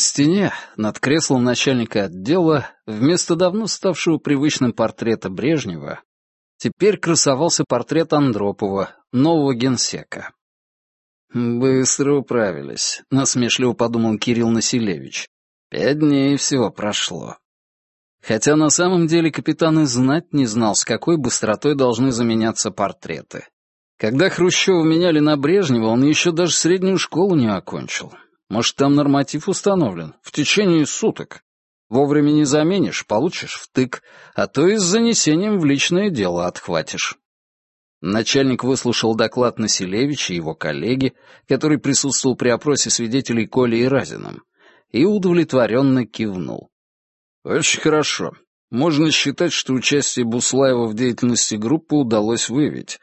Стене, над креслом начальника отдела, вместо давно ставшего привычным портрета Брежнева, теперь красовался портрет Андропова, нового генсека. «Быстро управились», — насмешливо подумал Кирилл Населевич. «Пять дней всего прошло». Хотя на самом деле капитан и знать не знал, с какой быстротой должны заменяться портреты. Когда Хрущева меняли на Брежнева, он еще даже среднюю школу не окончил. Может, там норматив установлен? В течение суток. Вовремя не заменишь, получишь втык, а то и с занесением в личное дело отхватишь. Начальник выслушал доклад Населевича и его коллеги, который присутствовал при опросе свидетелей Коли и Разином, и удовлетворенно кивнул. «Очень хорошо. Можно считать, что участие Буслаева в деятельности группы удалось выявить.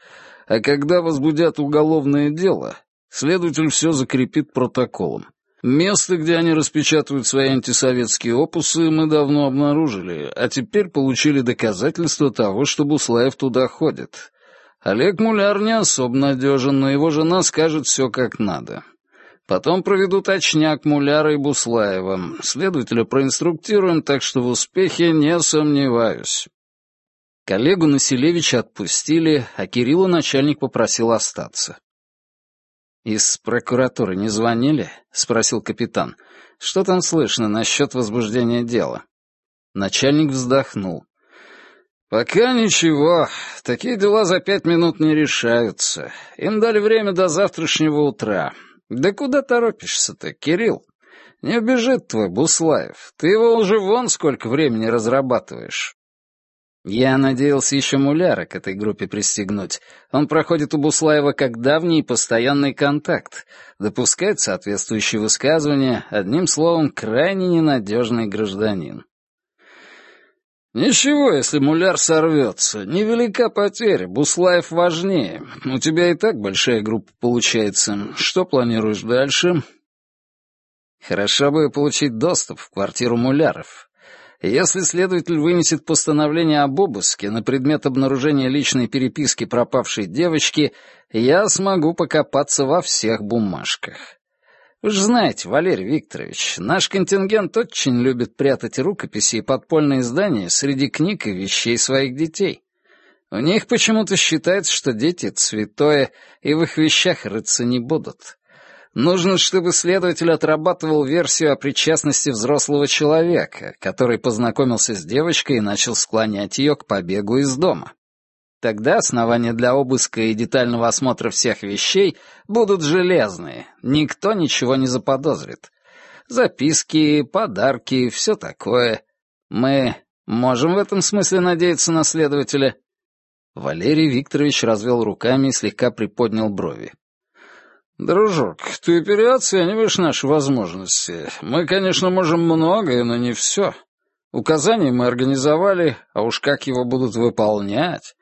А когда возбудят уголовное дело, следователь все закрепит протоколом. Место, где они распечатывают свои антисоветские опусы, мы давно обнаружили, а теперь получили доказательства того, что Буслаев туда ходит. Олег Муляр не особо надежен, но его жена скажет все как надо. Потом проведут очняк Муляра и Буслаева. Следователя проинструктируем, так что в успехе не сомневаюсь. Коллегу Населевича отпустили, а Кирилла начальник попросил остаться. «Из прокуратуры не звонили?» — спросил капитан. «Что там слышно насчет возбуждения дела?» Начальник вздохнул. «Пока ничего. Такие дела за пять минут не решаются. Им дали время до завтрашнего утра. Да куда торопишься-то, Кирилл? Не убежит твой Буслаев. Ты его уже вон сколько времени разрабатываешь». Я надеялся еще Муляра к этой группе пристегнуть. Он проходит у Буслаева как давний постоянный контакт, допускает соответствующие высказывания, одним словом, крайне ненадежный гражданин. «Ничего, если муляр сорвется. Невелика потеря, Буслаев важнее. У тебя и так большая группа получается. Что планируешь дальше?» «Хорошо бы получить доступ в квартиру муляров. Если следователь вынесет постановление об обыске на предмет обнаружения личной переписки пропавшей девочки, я смогу покопаться во всех бумажках. Вы же знаете, Валерий Викторович, наш контингент очень любит прятать рукописи и подпольные издания среди книг и вещей своих детей. У них почему-то считается, что дети — святое, и в их вещах рыться не будут. Нужно, чтобы следователь отрабатывал версию о причастности взрослого человека, который познакомился с девочкой и начал склонять ее к побегу из дома. Тогда основания для обыска и детального осмотра всех вещей будут железные, никто ничего не заподозрит. Записки, подарки, все такое. Мы можем в этом смысле надеяться на следователя?» Валерий Викторович развел руками и слегка приподнял брови. «Дружок, ты переоцениваешь наши возможности. Мы, конечно, можем многое, но не все. Указания мы организовали, а уж как его будут выполнять.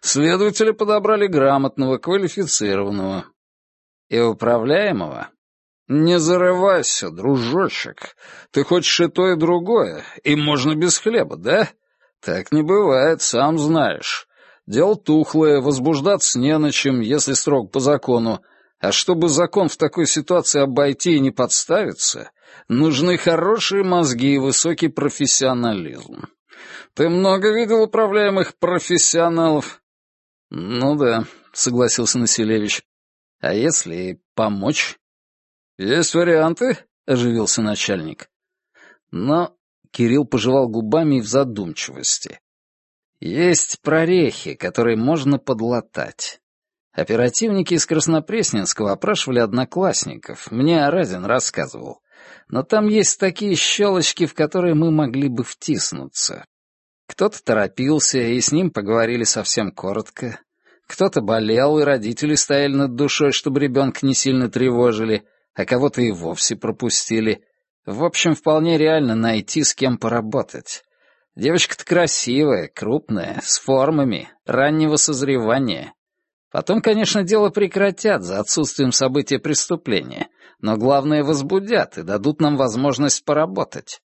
Следователи подобрали грамотного, квалифицированного. И управляемого. Не зарывайся, дружочек. Ты хочешь и то, и другое, и можно без хлеба, да? Так не бывает, сам знаешь. Дело тухлое, возбуждаться не на чем, если строг по закону, а чтобы закон в такой ситуации обойти и не подставиться, нужны хорошие мозги и высокий профессионализм. Ты много видел управляемых профессионалов? Ну да, согласился Населевич. А если помочь? Есть варианты? Оживился начальник. Но Кирилл пожевал губами в задумчивости. Есть прорехи, которые можно подлатать. Оперативники из Краснопресненского опрашивали одноклассников, мне Аразин рассказывал. Но там есть такие щелочки, в которые мы могли бы втиснуться. Кто-то торопился, и с ним поговорили совсем коротко. Кто-то болел, и родители стояли над душой, чтобы ребенка не сильно тревожили, а кого-то и вовсе пропустили. В общем, вполне реально найти, с кем поработать. Девочка-то красивая, крупная, с формами, раннего созревания. Потом, конечно, дело прекратят за отсутствием события преступления, но главное возбудят и дадут нам возможность поработать.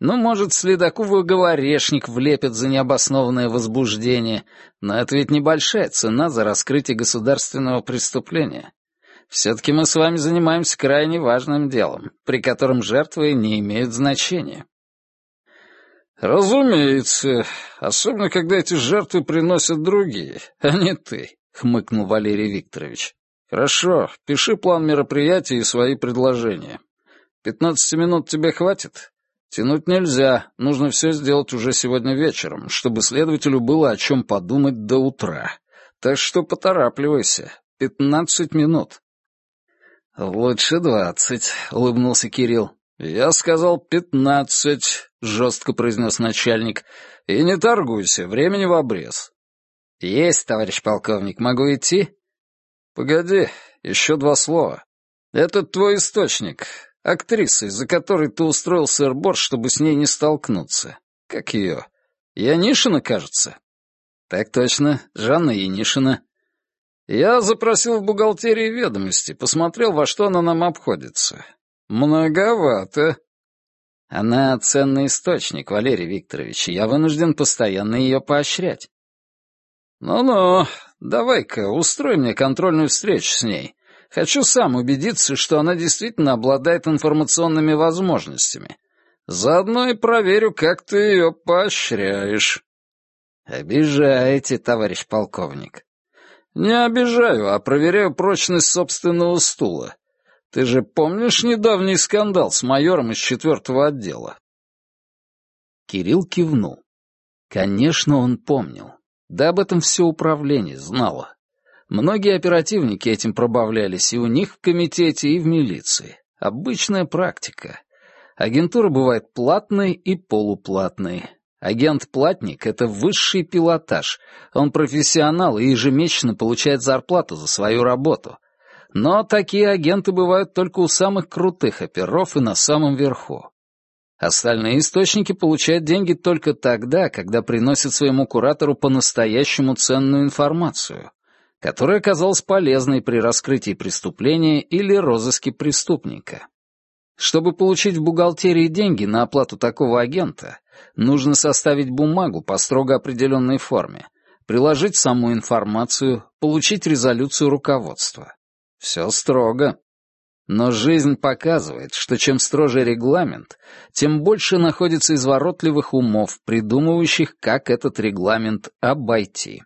Ну, может, следаку говорешник влепят за необоснованное возбуждение, но это ведь небольшая цена за раскрытие государственного преступления. Все-таки мы с вами занимаемся крайне важным делом, при котором жертвы не имеют значения. «Разумеется, особенно когда эти жертвы приносят другие, а не ты», — хмыкнул Валерий Викторович. «Хорошо, пиши план мероприятия и свои предложения. Пятнадцати минут тебе хватит? Тянуть нельзя, нужно все сделать уже сегодня вечером, чтобы следователю было о чем подумать до утра. Так что поторапливайся. Пятнадцать минут». «Лучше двадцать», — улыбнулся Кирилл. «Я сказал пятнадцать», — жестко произнес начальник. «И не торгуйся, времени в обрез». «Есть, товарищ полковник, могу идти?» «Погоди, еще два слова. Этот твой источник, актриса, из-за которой ты устроил сыр-борщ, чтобы с ней не столкнуться. Как ее? Янишина, кажется?» «Так точно, Жанна Янишина». «Я запросил в бухгалтерии ведомости, посмотрел, во что она нам обходится. «Многовато». «Она ценный источник, Валерий Викторович, я вынужден постоянно ее поощрять». «Ну-ну, давай-ка устрой мне контрольную встречу с ней. Хочу сам убедиться, что она действительно обладает информационными возможностями. Заодно и проверю, как ты ее поощряешь». «Обижаете, товарищ полковник». «Не обижаю, а проверяю прочность собственного стула. Ты же помнишь недавний скандал с майором из четвертого отдела?» Кирилл кивнул. Конечно, он помнил. Да об этом все управление знало. Многие оперативники этим пробавлялись и у них в комитете, и в милиции. Обычная практика. Агентура бывает платной и полуплатной. Агент-платник — это высший пилотаж. Он профессионал и ежемесячно получает зарплату за свою работу. Но такие агенты бывают только у самых крутых оперов и на самом верху. Остальные источники получают деньги только тогда, когда приносят своему куратору по-настоящему ценную информацию, которая оказалась полезной при раскрытии преступления или розыске преступника. Чтобы получить в бухгалтерии деньги на оплату такого агента, нужно составить бумагу по строго определенной форме, приложить саму информацию, получить резолюцию руководства. Все строго. Но жизнь показывает, что чем строже регламент, тем больше находится изворотливых умов, придумывающих, как этот регламент обойти.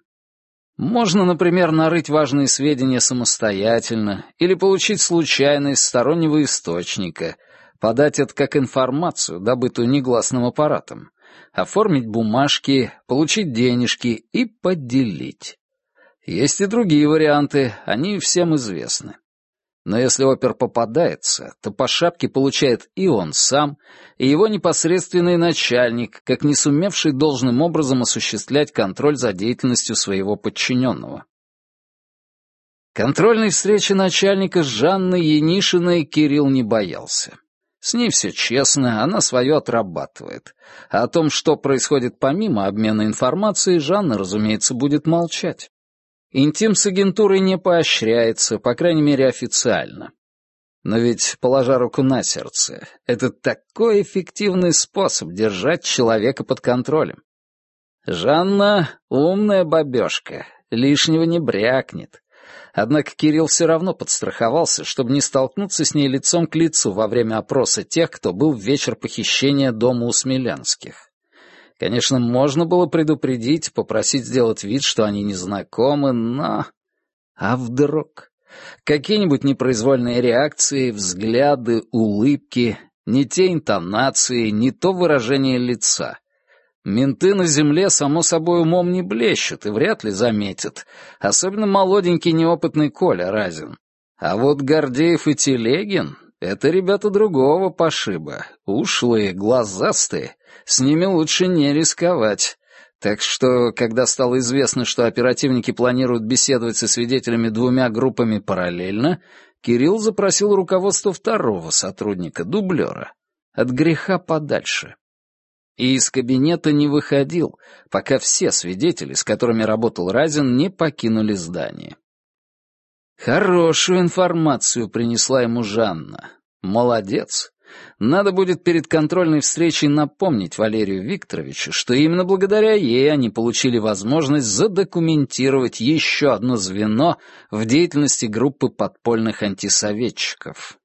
Можно, например, нарыть важные сведения самостоятельно или получить случайно из стороннего источника, подать это как информацию, добытую негласным аппаратом, оформить бумажки, получить денежки и поделить. Есть и другие варианты, они всем известны. Но если опер попадается, то по шапке получает и он сам, и его непосредственный начальник, как не сумевший должным образом осуществлять контроль за деятельностью своего подчиненного. Контрольной встречи начальника с Жанной Янишиной Кирилл не боялся. С ней все честно, она свое отрабатывает. А о том, что происходит помимо обмена информацией, Жанна, разумеется, будет молчать. Интим с агентурой не поощряется, по крайней мере, официально. Но ведь, положа руку на сердце, это такой эффективный способ держать человека под контролем. Жанна — умная бабёшка, лишнего не брякнет. Однако Кирилл все равно подстраховался, чтобы не столкнуться с ней лицом к лицу во время опроса тех, кто был в вечер похищения дома у Смелянских. Конечно, можно было предупредить, попросить сделать вид, что они не знакомы, но... А вдруг? Какие-нибудь непроизвольные реакции, взгляды, улыбки, не те интонации, не то выражение лица. Менты на земле, само собой, умом не блещут и вряд ли заметят, особенно молоденький неопытный Коля Разин. А вот Гордеев и Телегин — это ребята другого пошиба, ушлые, глазастые, с ними лучше не рисковать. Так что, когда стало известно, что оперативники планируют беседовать со свидетелями двумя группами параллельно, Кирилл запросил руководство второго сотрудника, дублера. От греха подальше. И из кабинета не выходил, пока все свидетели, с которыми работал Разин, не покинули здание. Хорошую информацию принесла ему Жанна. Молодец. Надо будет перед контрольной встречей напомнить Валерию Викторовичу, что именно благодаря ей они получили возможность задокументировать еще одно звено в деятельности группы подпольных антисоветчиков.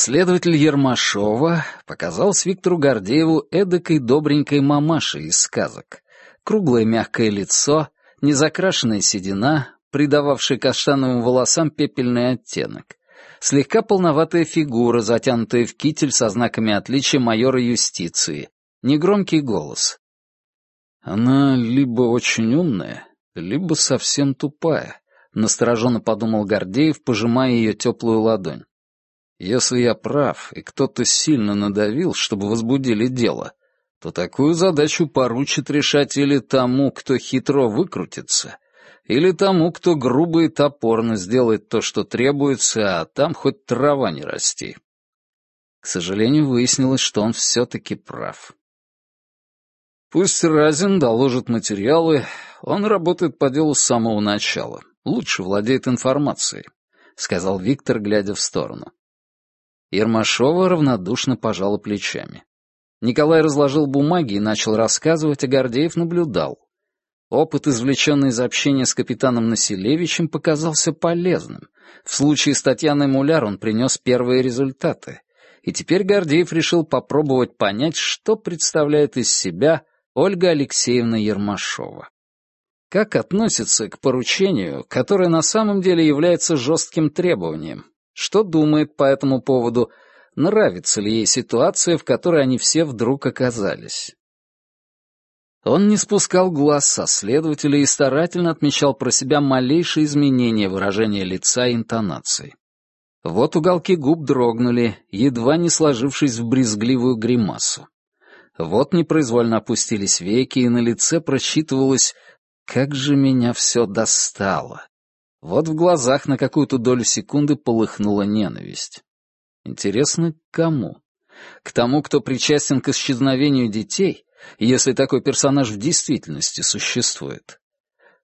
Следователь Ермашова показалась Виктору Гордееву эдакой добренькой мамашей из сказок. Круглое мягкое лицо, незакрашенная седина, придававшая каштановым волосам пепельный оттенок, слегка полноватая фигура, затянутая в китель со знаками отличия майора юстиции, негромкий голос. Она либо очень умная, либо совсем тупая, настороженно подумал Гордеев, пожимая ее теплую ладонь. Если я прав, и кто-то сильно надавил, чтобы возбудили дело, то такую задачу поручит решать или тому, кто хитро выкрутится, или тому, кто грубо и топорно сделает то, что требуется, а там хоть трава не расти. К сожалению, выяснилось, что он все-таки прав. Пусть Разин доложит материалы, он работает по делу с самого начала, лучше владеет информацией, — сказал Виктор, глядя в сторону. Ермашова равнодушно пожала плечами. Николай разложил бумаги и начал рассказывать, а Гордеев наблюдал. Опыт, извлеченный из общения с капитаном Населевичем, показался полезным. В случае с Татьяной Муляр он принес первые результаты. И теперь Гордеев решил попробовать понять, что представляет из себя Ольга Алексеевна Ермашова. Как относится к поручению, которое на самом деле является жестким требованием, что думает по этому поводу, нравится ли ей ситуация, в которой они все вдруг оказались. Он не спускал глаз со следователя и старательно отмечал про себя малейшие изменения выражения лица и интонации. Вот уголки губ дрогнули, едва не сложившись в брезгливую гримасу. Вот непроизвольно опустились веки, и на лице просчитывалось «Как же меня все достало!» Вот в глазах на какую-то долю секунды полыхнула ненависть. Интересно, к кому? К тому, кто причастен к исчезновению детей, если такой персонаж в действительности существует.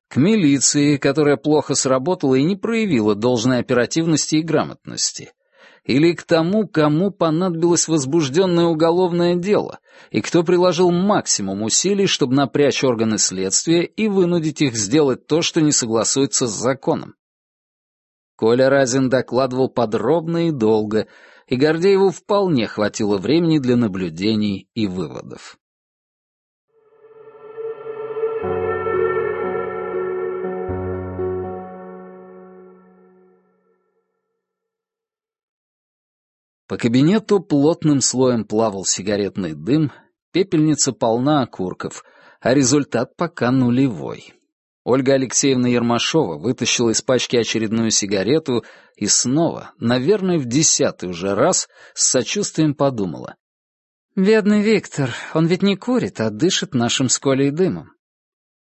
К милиции, которая плохо сработала и не проявила должной оперативности и грамотности или к тому, кому понадобилось возбужденное уголовное дело, и кто приложил максимум усилий, чтобы напрячь органы следствия и вынудить их сделать то, что не согласуется с законом. Коля Разин докладывал подробно и долго, и Гордееву вполне хватило времени для наблюдений и выводов. По кабинету плотным слоем плавал сигаретный дым, пепельница полна окурков, а результат пока нулевой. Ольга Алексеевна Ермашова вытащила из пачки очередную сигарету и снова, наверное, в десятый уже раз, с сочувствием подумала. «Бедный Виктор, он ведь не курит, а дышит нашим с Колей дымом.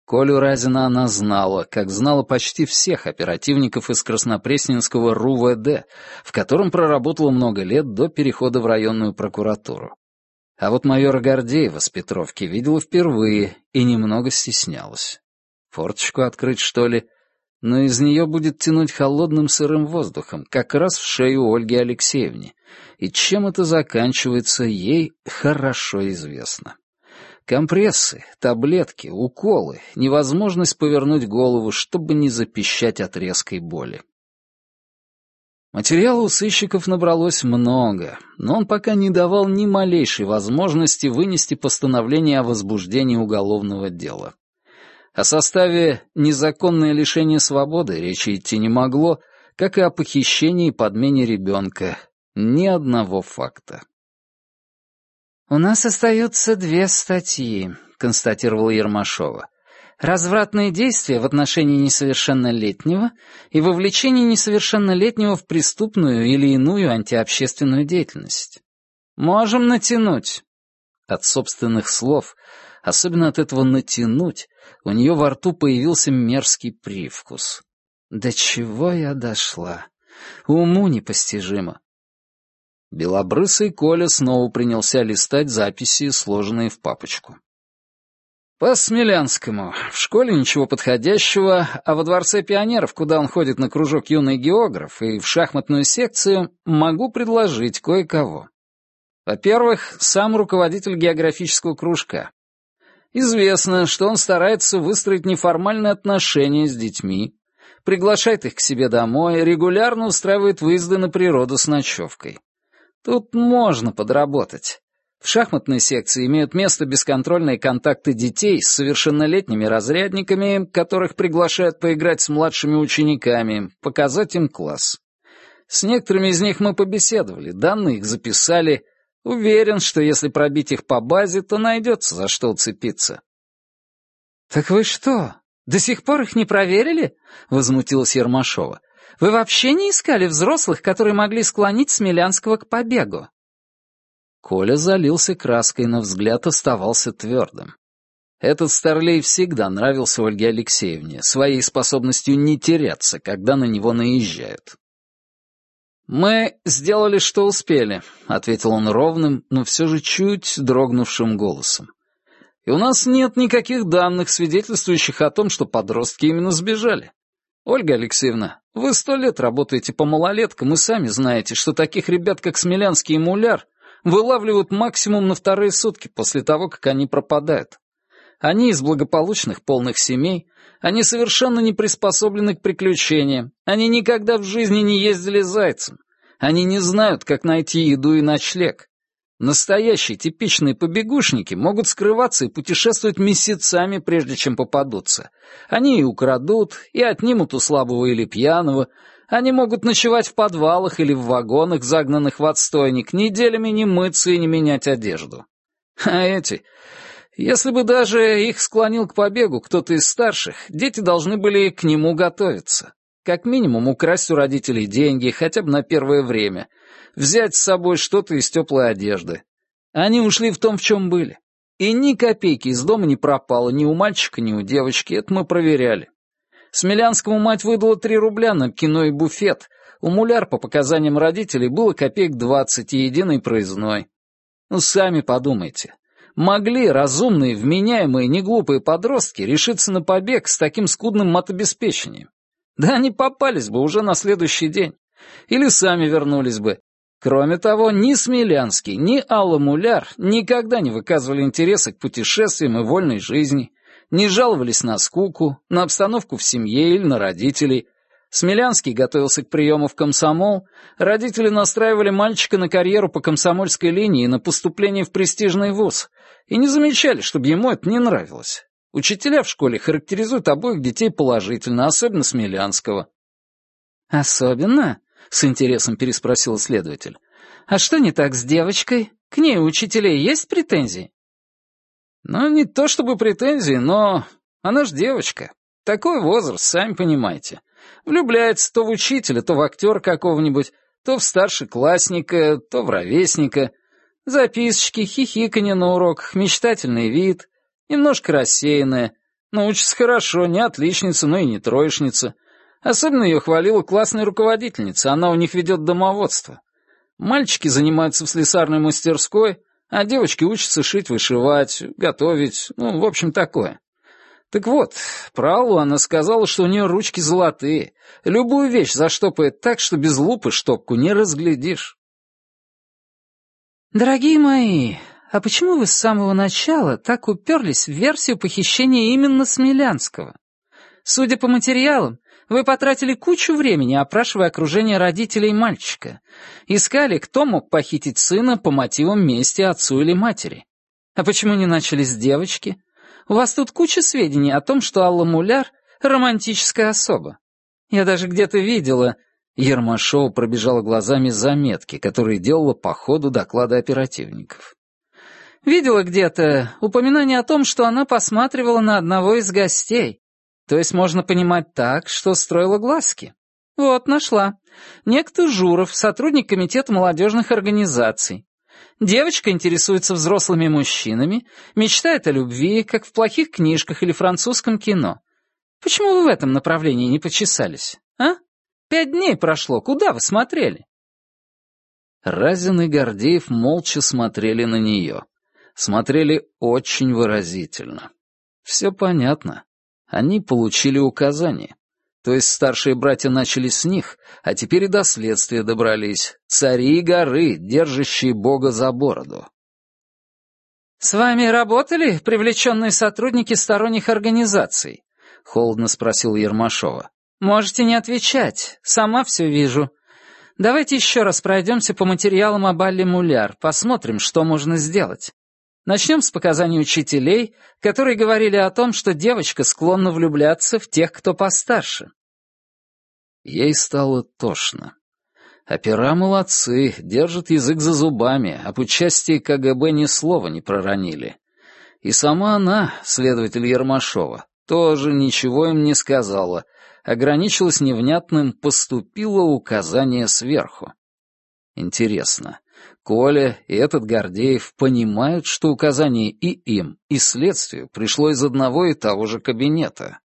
Колю Разина она знала, как знала почти всех оперативников из Краснопресненского РУВД, в котором проработала много лет до перехода в районную прокуратуру. А вот майора Гордеева с Петровки видела впервые и немного стеснялась. Форточку открыть, что ли? Но из нее будет тянуть холодным сырым воздухом, как раз в шею Ольге Алексеевне. И чем это заканчивается, ей хорошо известно. Компрессы, таблетки, уколы, невозможность повернуть голову, чтобы не запищать от резкой боли. Материала у сыщиков набралось много, но он пока не давал ни малейшей возможности вынести постановление о возбуждении уголовного дела. О составе «незаконное лишение свободы» речи идти не могло, как и о похищении и подмене ребенка. Ни одного факта. «У нас остаются две статьи», — констатировала Ермашова. «Развратные действия в отношении несовершеннолетнего и вовлечение несовершеннолетнего в преступную или иную антиобщественную деятельность. Можем натянуть». От собственных слов, особенно от этого «натянуть», у нее во рту появился мерзкий привкус. «До чего я дошла? Уму непостижимо. Белобрысый Коля снова принялся листать записи, сложенные в папочку. По Смелянскому. В школе ничего подходящего, а во Дворце пионеров, куда он ходит на кружок юный географ и в шахматную секцию, могу предложить кое-кого. Во-первых, сам руководитель географического кружка. Известно, что он старается выстроить неформальные отношения с детьми, приглашает их к себе домой, регулярно устраивает выезды на природу с ночевкой. Тут можно подработать. В шахматной секции имеют место бесконтрольные контакты детей с совершеннолетними разрядниками, которых приглашают поиграть с младшими учениками, показать им класс. С некоторыми из них мы побеседовали, данные их записали. Уверен, что если пробить их по базе, то найдется за что уцепиться. «Так вы что, до сих пор их не проверили?» — возмутилась Ермашова. «Вы вообще не искали взрослых, которые могли склонить Смелянского к побегу?» Коля залился краской, но взгляд оставался твердым. Этот старлей всегда нравился Ольге Алексеевне, своей способностью не теряться, когда на него наезжают. «Мы сделали, что успели», — ответил он ровным, но все же чуть дрогнувшим голосом. «И у нас нет никаких данных, свидетельствующих о том, что подростки именно сбежали. Ольга Алексеевна, вы сто лет работаете по малолеткам и сами знаете, что таких ребят, как Смелянский и Муляр, вылавливают максимум на вторые сутки после того, как они пропадают. Они из благополучных полных семей, они совершенно не приспособлены к приключениям, они никогда в жизни не ездили зайцем, они не знают, как найти еду и ночлег. Настоящие типичные побегушники могут скрываться и путешествовать месяцами, прежде чем попадутся. Они и украдут, и отнимут у слабого или пьяного, они могут ночевать в подвалах или в вагонах, загнанных в отстойник, неделями не мыться и не менять одежду. А эти... Если бы даже их склонил к побегу кто-то из старших, дети должны были к нему готовиться. Как минимум украсть у родителей деньги, хотя бы на первое время. Взять с собой что-то из теплой одежды. Они ушли в том, в чем были. И ни копейки из дома не пропало ни у мальчика, ни у девочки, это мы проверяли. Смелянскому мать выдала три рубля на кино и буфет. У муляр, по показаниям родителей, было копеек двадцать и единый проездной. Ну, сами подумайте. Могли разумные, вменяемые, неглупые подростки решиться на побег с таким скудным матобеспечением? Да они попались бы уже на следующий день. Или сами вернулись бы. Кроме того, ни Смелянский, ни Алла Муляр никогда не выказывали интереса к путешествиям и вольной жизни не жаловались на скуку, на обстановку в семье или на родителей. Смелянский готовился к приему в комсомол, родители настраивали мальчика на карьеру по комсомольской линии и на поступление в престижный вуз, и не замечали, чтобы ему это не нравилось. Учителя в школе характеризуют обоих детей положительно, особенно Смелянского. «Особенно?» — с интересом переспросил следователь. «А что не так с девочкой? К ней у учителей есть претензии?» Ну, не то чтобы претензии, но она ж девочка. Такой возраст, сами понимаете. Влюбляется то в учителя, то в актера какого-нибудь, то в старшеклассника, то в ровесника. Записочки, хихиканье на уроках, мечтательный вид, немножко рассеянная. Но учится хорошо, не отличница, но и не троечница. Особенно ее хвалила классная руководительница, она у них ведет домоводство. Мальчики занимаются в слесарной мастерской, а девочки учатся шить, вышивать, готовить, ну, в общем, такое. Так вот, про Аллу она сказала, что у нее ручки золотые. Любую вещь заштопает так, что без лупы штопку не разглядишь. Дорогие мои, а почему вы с самого начала так уперлись в версию похищения именно Смелянского? Судя по материалам, вы потратили кучу времени, опрашивая окружение родителей мальчика. Искали, кто мог похитить сына по мотивам мести отцу или матери. А почему не начали с девочки? У вас тут куча сведений о том, что Алла Муляр — романтическая особа. Я даже где-то видела... Ермашова пробежала глазами заметки, которые делала по ходу доклада оперативников. Видела где-то упоминание о том, что она посматривала на одного из гостей, то есть можно понимать так, что строила глазки. Вот, нашла. Некто Журов, сотрудник комитета молодежных организаций. Девочка интересуется взрослыми мужчинами, мечтает о любви, как в плохих книжках или французском кино. Почему вы в этом направлении не почесались? Пять дней прошло, куда вы смотрели?» Разин и Гордеев молча смотрели на нее. Смотрели очень выразительно. Все понятно. Они получили указание. То есть старшие братья начали с них, а теперь и до следствия добрались. Цари горы, держащие Бога за бороду. «С вами работали привлеченные сотрудники сторонних организаций?» — холодно спросил Ермашова. «Можете не отвечать, сама все вижу. Давайте еще раз пройдемся по материалам об Алле Муляр, посмотрим, что можно сделать. Начнем с показаний учителей, которые говорили о том, что девочка склонна влюбляться в тех, кто постарше. Ей стало тошно. Опера молодцы, держат язык за зубами, об участии КГБ ни слова не проронили. И сама она, следователь Ермашова, тоже ничего им не сказала, ограничилась невнятным «поступило указание сверху». Интересно, Коля и этот Гордеев понимают, что указание и им, и следствию пришло из одного и того же кабинета.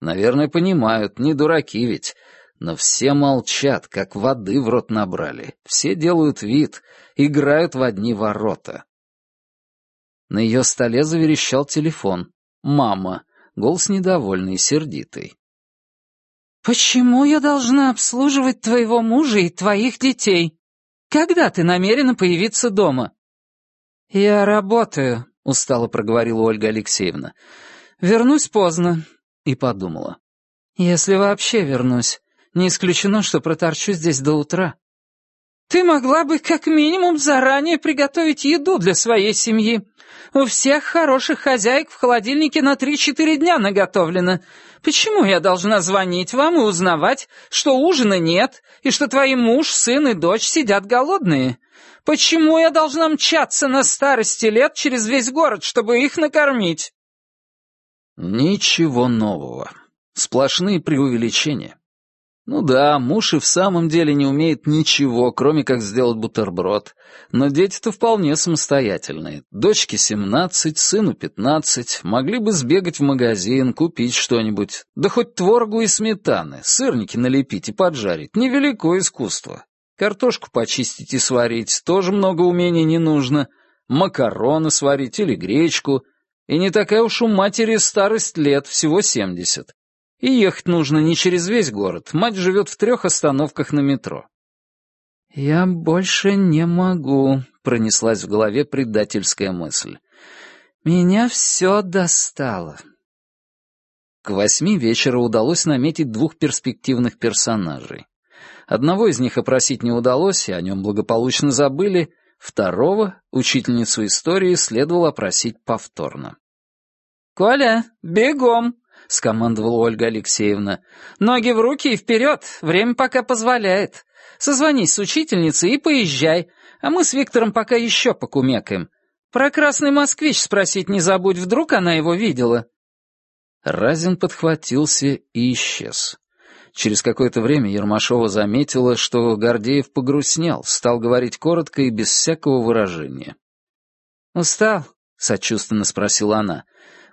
Наверное, понимают, не дураки ведь. Но все молчат, как воды в рот набрали. Все делают вид, играют в одни ворота. На ее столе заверещал телефон. «Мама». Голос недовольный, сердитый. «Почему я должна обслуживать твоего мужа и твоих детей?» Когда ты намерена появиться дома?» «Я работаю», — устало проговорила Ольга Алексеевна. «Вернусь поздно», — и подумала. «Если вообще вернусь, не исключено, что проторчу здесь до утра». «Ты могла бы как минимум заранее приготовить еду для своей семьи. У всех хороших хозяек в холодильнике на три-четыре дня наготовлено. Почему я должна звонить вам и узнавать, что ужина нет, и что твои муж, сын и дочь сидят голодные? Почему я должна мчаться на старости лет через весь город, чтобы их накормить?» Ничего нового. Сплошные преувеличения. Ну да, муж и в самом деле не умеет ничего, кроме как сделать бутерброд. Но дети-то вполне самостоятельные. Дочке семнадцать, сыну пятнадцать. Могли бы сбегать в магазин, купить что-нибудь. Да хоть творогу и сметаны, сырники налепить и поджарить. Невеликое искусство. Картошку почистить и сварить тоже много умений не нужно. Макароны сварить или гречку. И не такая уж у матери старость лет, всего семьдесят. И ехать нужно не через весь город. Мать живет в трех остановках на метро. «Я больше не могу», — пронеслась в голове предательская мысль. «Меня все достало». К восьми вечера удалось наметить двух перспективных персонажей. Одного из них опросить не удалось, и о нем благополучно забыли, второго, учительницу истории, следовало опросить повторно. «Коля, бегом!» — скомандовала Ольга Алексеевна. «Ноги в руки и вперед, время пока позволяет. Созвонись с учительницей и поезжай, а мы с Виктором пока еще покумекаем. Про красный москвич спросить не забудь, вдруг она его видела». Разин подхватился и исчез. Через какое-то время Ермашова заметила, что Гордеев погрустнел, стал говорить коротко и без всякого выражения. «Устал?» — сочувственно спросила она.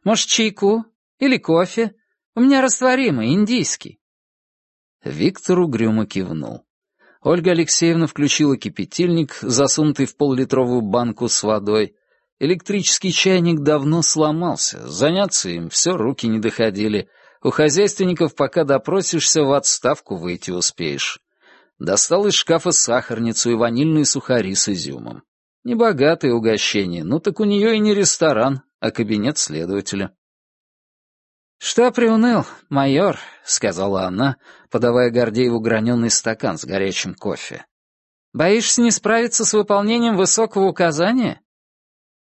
«Может, чайку? Или кофе? У меня растворимый, индийский». Виктор угрюмо кивнул. Ольга Алексеевна включила кипятильник, засунутый в поллитровую банку с водой. Электрический чайник давно сломался, заняться им все руки не доходили. У хозяйственников, пока допросишься, в отставку выйти успеешь. Достал из шкафа сахарницу и ванильные сухари с изюмом. Небогатое угощение, ну так у нее и не ресторан, а кабинет следователя. «Что приуныл, майор?» — сказала она, подавая Гордееву граненый стакан с горячим кофе. «Боишься не справиться с выполнением высокого указания?»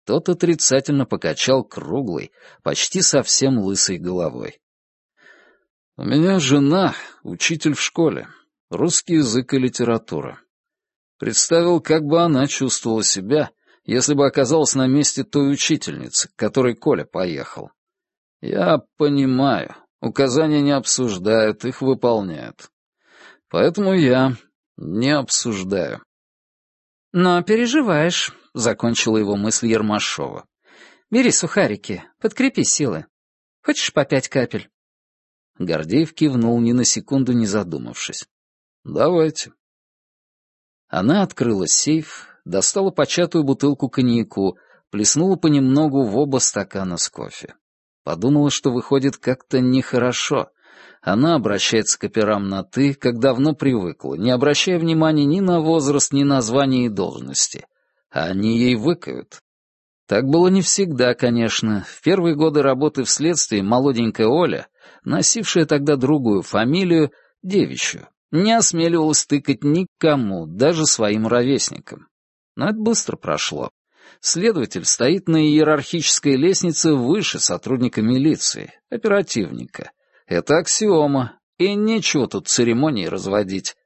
Тот отрицательно покачал круглой, почти совсем лысой головой. «У меня жена, учитель в школе, русский язык и литература. Представил, как бы она чувствовала себя, если бы оказалась на месте той учительницы, к которой Коля поехал. Я понимаю, указания не обсуждают, их выполняют. Поэтому я не обсуждаю. Но переживаешь, — закончила его мысль Ермашова. Бери сухарики, подкрепи силы. Хочешь по пять капель? Гордеев кивнул ни на секунду, не задумавшись. «Давайте». Она открыла сейф, достала початую бутылку коньяку, плеснула понемногу в оба стакана с кофе. Подумала, что выходит как-то нехорошо. Она обращается к операм на «ты», как давно привыкла, не обращая внимания ни на возраст, ни на звание и должности. А они ей выкают. Так было не всегда, конечно. В первые годы работы в следствии молоденькая Оля, носившая тогда другую фамилию, девичью, не осмеливалась тыкать никому, даже своим ровесникам. Но это быстро прошло. Следователь стоит на иерархической лестнице выше сотрудника милиции, оперативника. Это аксиома, и нечего тут церемонии разводить.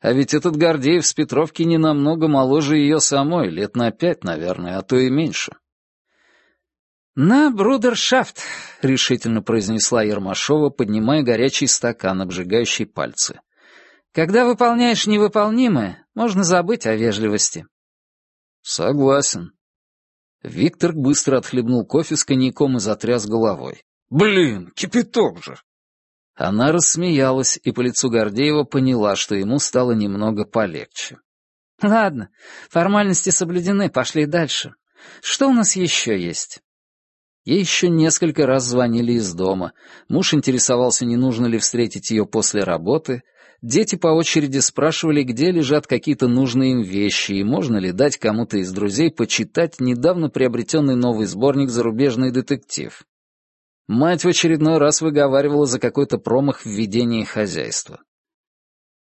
А ведь этот Гордеев с Петровки не намного моложе ее самой, лет на пять, наверное, а то и меньше. «На брудершафт», — решительно произнесла Ермашова, поднимая горячий стакан, обжигающий пальцы. «Когда выполняешь невыполнимое, можно забыть о вежливости». «Согласен», Виктор быстро отхлебнул кофе с коньяком и затряс головой. «Блин, кипяток же!» Она рассмеялась, и по лицу Гордеева поняла, что ему стало немного полегче. «Ладно, формальности соблюдены, пошли дальше. Что у нас еще есть?» Ей еще несколько раз звонили из дома. Муж интересовался, не нужно ли встретить ее после работы, Дети по очереди спрашивали, где лежат какие-то нужные им вещи, и можно ли дать кому-то из друзей почитать недавно приобретенный новый сборник «Зарубежный детектив». Мать в очередной раз выговаривала за какой-то промах в ведении хозяйства.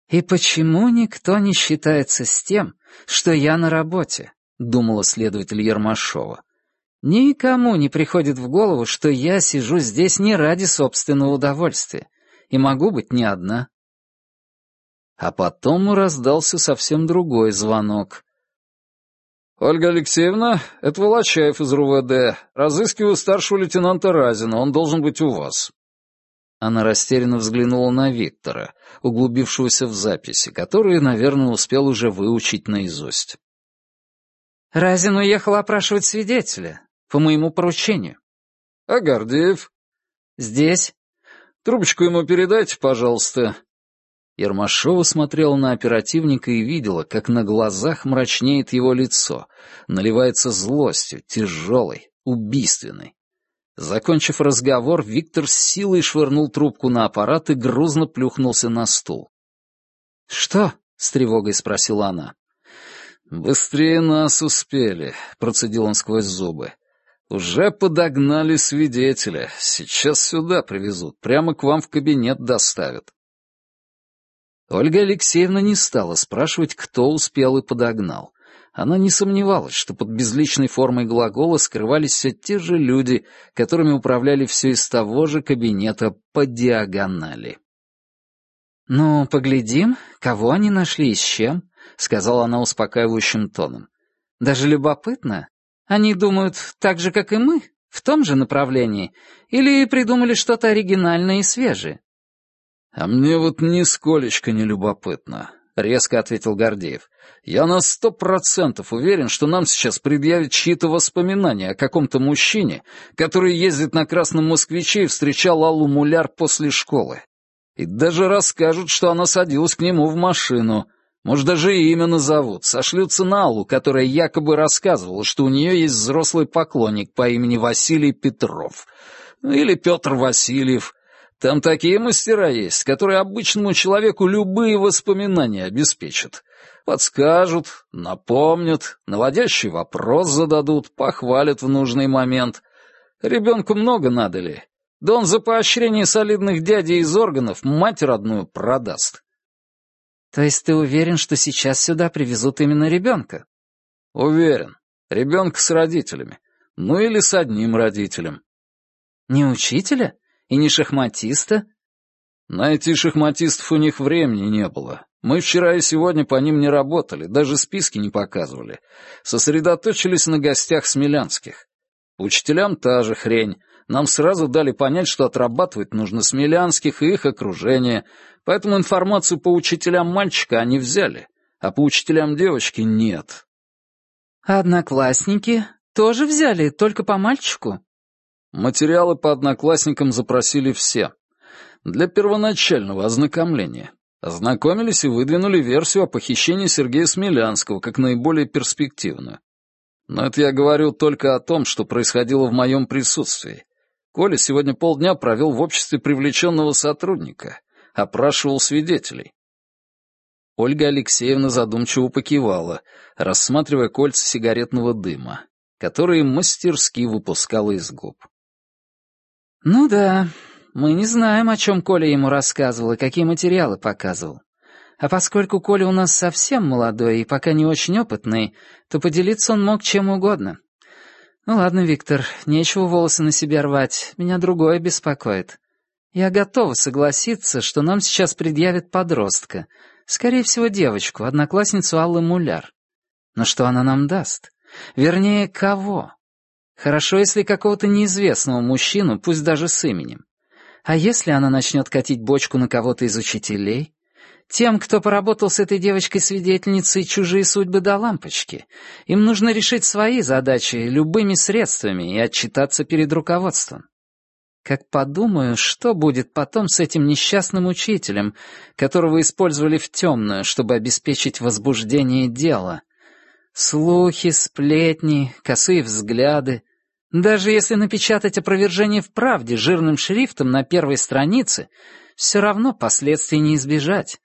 «И почему никто не считается с тем, что я на работе?» — думала следователь Ермашова. «Никому не приходит в голову, что я сижу здесь не ради собственного удовольствия, и могу быть не одна. А потом раздался совсем другой звонок. «Ольга Алексеевна, это Волочаев из РУВД. Разыскиваю старшего лейтенанта Разина, он должен быть у вас». Она растерянно взглянула на Виктора, углубившегося в записи, которые, наверное, успел уже выучить наизусть. «Разин уехал опрашивать свидетеля, по моему поручению». «А Гордеев?» «Здесь». «Трубочку ему передайте, пожалуйста. Ермашова смотрела на оперативника и видела, как на глазах мрачнеет его лицо, наливается злостью, тяжелой, убийственной. Закончив разговор, Виктор с силой швырнул трубку на аппарат и грузно плюхнулся на стул. «Что?» — с тревогой спросила она. «Быстрее нас успели», — процедил он сквозь зубы. «Уже подогнали свидетеля. Сейчас сюда привезут, прямо к вам в кабинет доставят». Ольга Алексеевна не стала спрашивать, кто успел и подогнал. Она не сомневалась, что под безличной формой глагола скрывались все те же люди, которыми управляли все из того же кабинета по диагонали. «Ну, поглядим, кого они нашли и с чем», — сказала она успокаивающим тоном. «Даже любопытно. Они думают так же, как и мы, в том же направлении, или придумали что-то оригинальное и свежее?» «А мне вот нисколечко не любопытно», — резко ответил Гордеев. «Я на сто процентов уверен, что нам сейчас предъявят чьи-то воспоминания о каком-то мужчине, который ездит на красном москвиче и встречал Аллу Муляр после школы. И даже расскажут, что она садилась к нему в машину. Может, даже и имя назовут. Сошлются на Аллу, которая якобы рассказывала, что у нее есть взрослый поклонник по имени Василий Петров. Ну, или Петр Васильев, там такие мастера есть, которые обычному человеку любые воспоминания обеспечат. Подскажут, напомнят, наводящий вопрос зададут, похвалят в нужный момент. Ребенку много надо ли? Да он за поощрение солидных дядей из органов мать родную продаст. То есть ты уверен, что сейчас сюда привезут именно ребенка? Уверен. Ребенка с родителями. Ну или с одним родителем. Не учителя? И не шахматиста? Найти шахматистов у них времени не было. Мы вчера и сегодня по ним не работали, даже списки не показывали. Сосредоточились на гостях смелянских. Учителям та же хрень. Нам сразу дали понять, что отрабатывать нужно смелянских и их окружение, поэтому информацию по учителям мальчика они взяли, а по учителям девочки нет. А одноклассники тоже взяли, только по мальчику? Материалы по одноклассникам запросили все. Для первоначального ознакомления. Ознакомились и выдвинули версию о похищении Сергея Смелянского как наиболее перспективную. Но это я говорю только о том, что происходило в моем присутствии. Коля сегодня полдня провел в обществе привлеченного сотрудника, опрашивал свидетелей. Ольга Алексеевна задумчиво покивала, рассматривая кольца сигаретного дыма, которые мастерски выпускала из губ. «Ну да, мы не знаем, о чем Коля ему рассказывал и какие материалы показывал. А поскольку Коля у нас совсем молодой и пока не очень опытный, то поделиться он мог чем угодно. Ну ладно, Виктор, нечего волосы на себя рвать, меня другое беспокоит. Я готова согласиться, что нам сейчас предъявят подростка, скорее всего, девочку, одноклассницу Аллы Муляр. Но что она нам даст? Вернее, кого? Хорошо, если какого-то неизвестного мужчину, пусть даже с именем. А если она начнет катить бочку на кого-то из учителей? Тем, кто поработал с этой девочкой-свидетельницей, чужие судьбы до лампочки. Им нужно решить свои задачи любыми средствами и отчитаться перед руководством. Как подумаю, что будет потом с этим несчастным учителем, которого использовали в темную, чтобы обеспечить возбуждение дела. Слухи, сплетни, косые взгляды. Даже если напечатать опровержение в правде жирным шрифтом на первой странице, все равно последствий не избежать.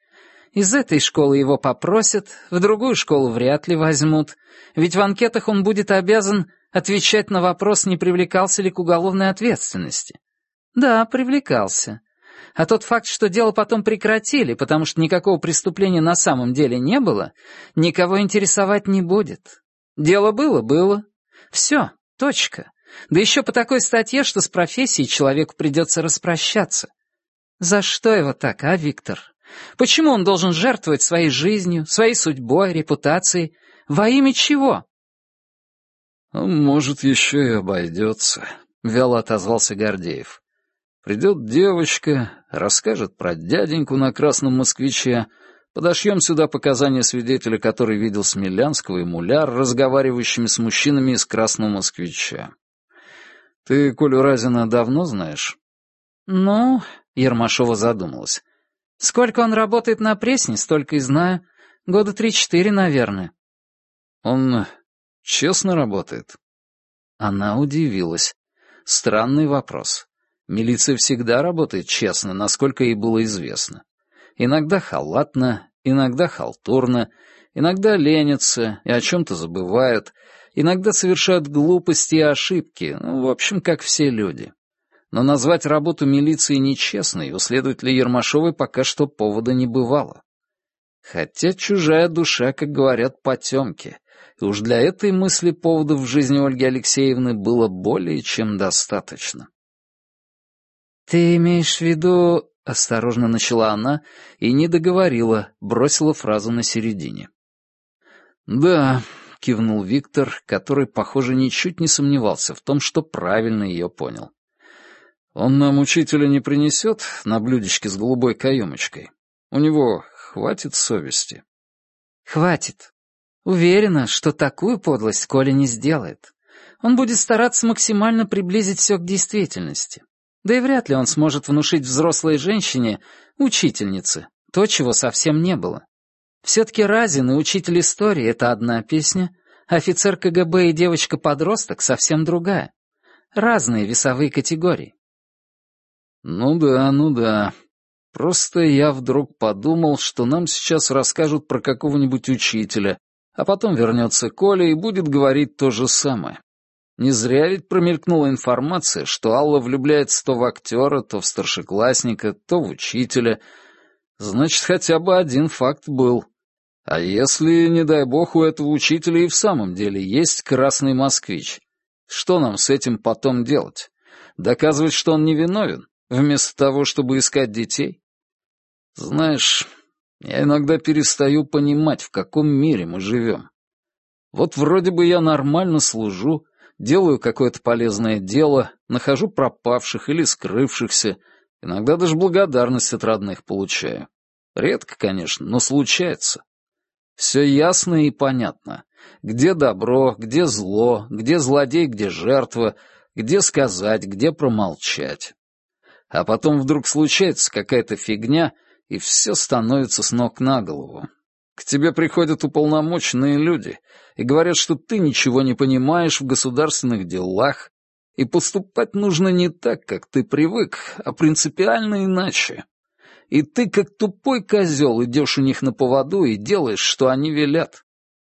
Из этой школы его попросят, в другую школу вряд ли возьмут, ведь в анкетах он будет обязан отвечать на вопрос, не привлекался ли к уголовной ответственности. Да, привлекался. А тот факт, что дело потом прекратили, потому что никакого преступления на самом деле не было, никого интересовать не будет. Дело было, было. Все, точка. Да еще по такой статье, что с профессией человеку придется распрощаться. За что его так, а, Виктор? Почему он должен жертвовать своей жизнью, своей судьбой, репутацией? Во имя чего?» «Может, еще и обойдется», — вяло отозвался Гордеев. «Придет девочка, расскажет про дяденьку на красном москвиче, подошьем сюда показания свидетеля, который видел Смелянского и Муляр, разговаривающими с мужчинами из красного москвича. Ты Колю Разина давно знаешь?» «Ну...» — Ермашова задумалась. Сколько он работает на пресне, столько и знаю. Года три-четыре, наверное. Он честно работает? Она удивилась. Странный вопрос. Милиция всегда работает честно, насколько ей было известно. Иногда халатно, иногда халтурно, иногда ленятся и о чем-то забывают, иногда совершают глупости и ошибки, ну, в общем, как все люди. Но назвать работу милиции нечестной у следователя Ермашовой пока что повода не бывало. Хотя чужая душа, как говорят, потемки, и уж для этой мысли поводов в жизни Ольги Алексеевны было более чем достаточно. «Ты имеешь в виду...» — осторожно начала она и не договорила, бросила фразу на середине. «Да», — кивнул Виктор, который, похоже, ничуть не сомневался в том, что правильно ее понял. Он нам учителя не принесет на блюдечке с голубой каемочкой? У него хватит совести?» «Хватит. Уверена, что такую подлость Коля не сделает. Он будет стараться максимально приблизить все к действительности. Да и вряд ли он сможет внушить взрослой женщине, учительнице, то, чего совсем не было. Все-таки Разин и учитель истории — это одна песня, офицер КГБ и девочка-подросток — совсем другая. Разные весовые категории. «Ну да, ну да. Просто я вдруг подумал, что нам сейчас расскажут про какого-нибудь учителя, а потом вернется Коля и будет говорить то же самое. Не зря ведь промелькнула информация, что Алла влюбляется то в актера, то в старшеклассника, то в учителя. Значит, хотя бы один факт был. А если, не дай бог, у этого учителя и в самом деле есть красный москвич? Что нам с этим потом делать? Доказывать, что он невиновен? вместо того, чтобы искать детей? Знаешь, я иногда перестаю понимать, в каком мире мы живем. Вот вроде бы я нормально служу, делаю какое-то полезное дело, нахожу пропавших или скрывшихся, иногда даже благодарность от родных получаю. Редко, конечно, но случается. Все ясно и понятно. Где добро, где зло, где злодей, где жертва, где сказать, где промолчать а потом вдруг случается какая-то фигня, и все становится с ног на голову. К тебе приходят уполномоченные люди и говорят, что ты ничего не понимаешь в государственных делах, И поступать нужно не так, как ты привык, а принципиально иначе. И ты, как тупой козел, идешь у них на поводу и делаешь, что они велят.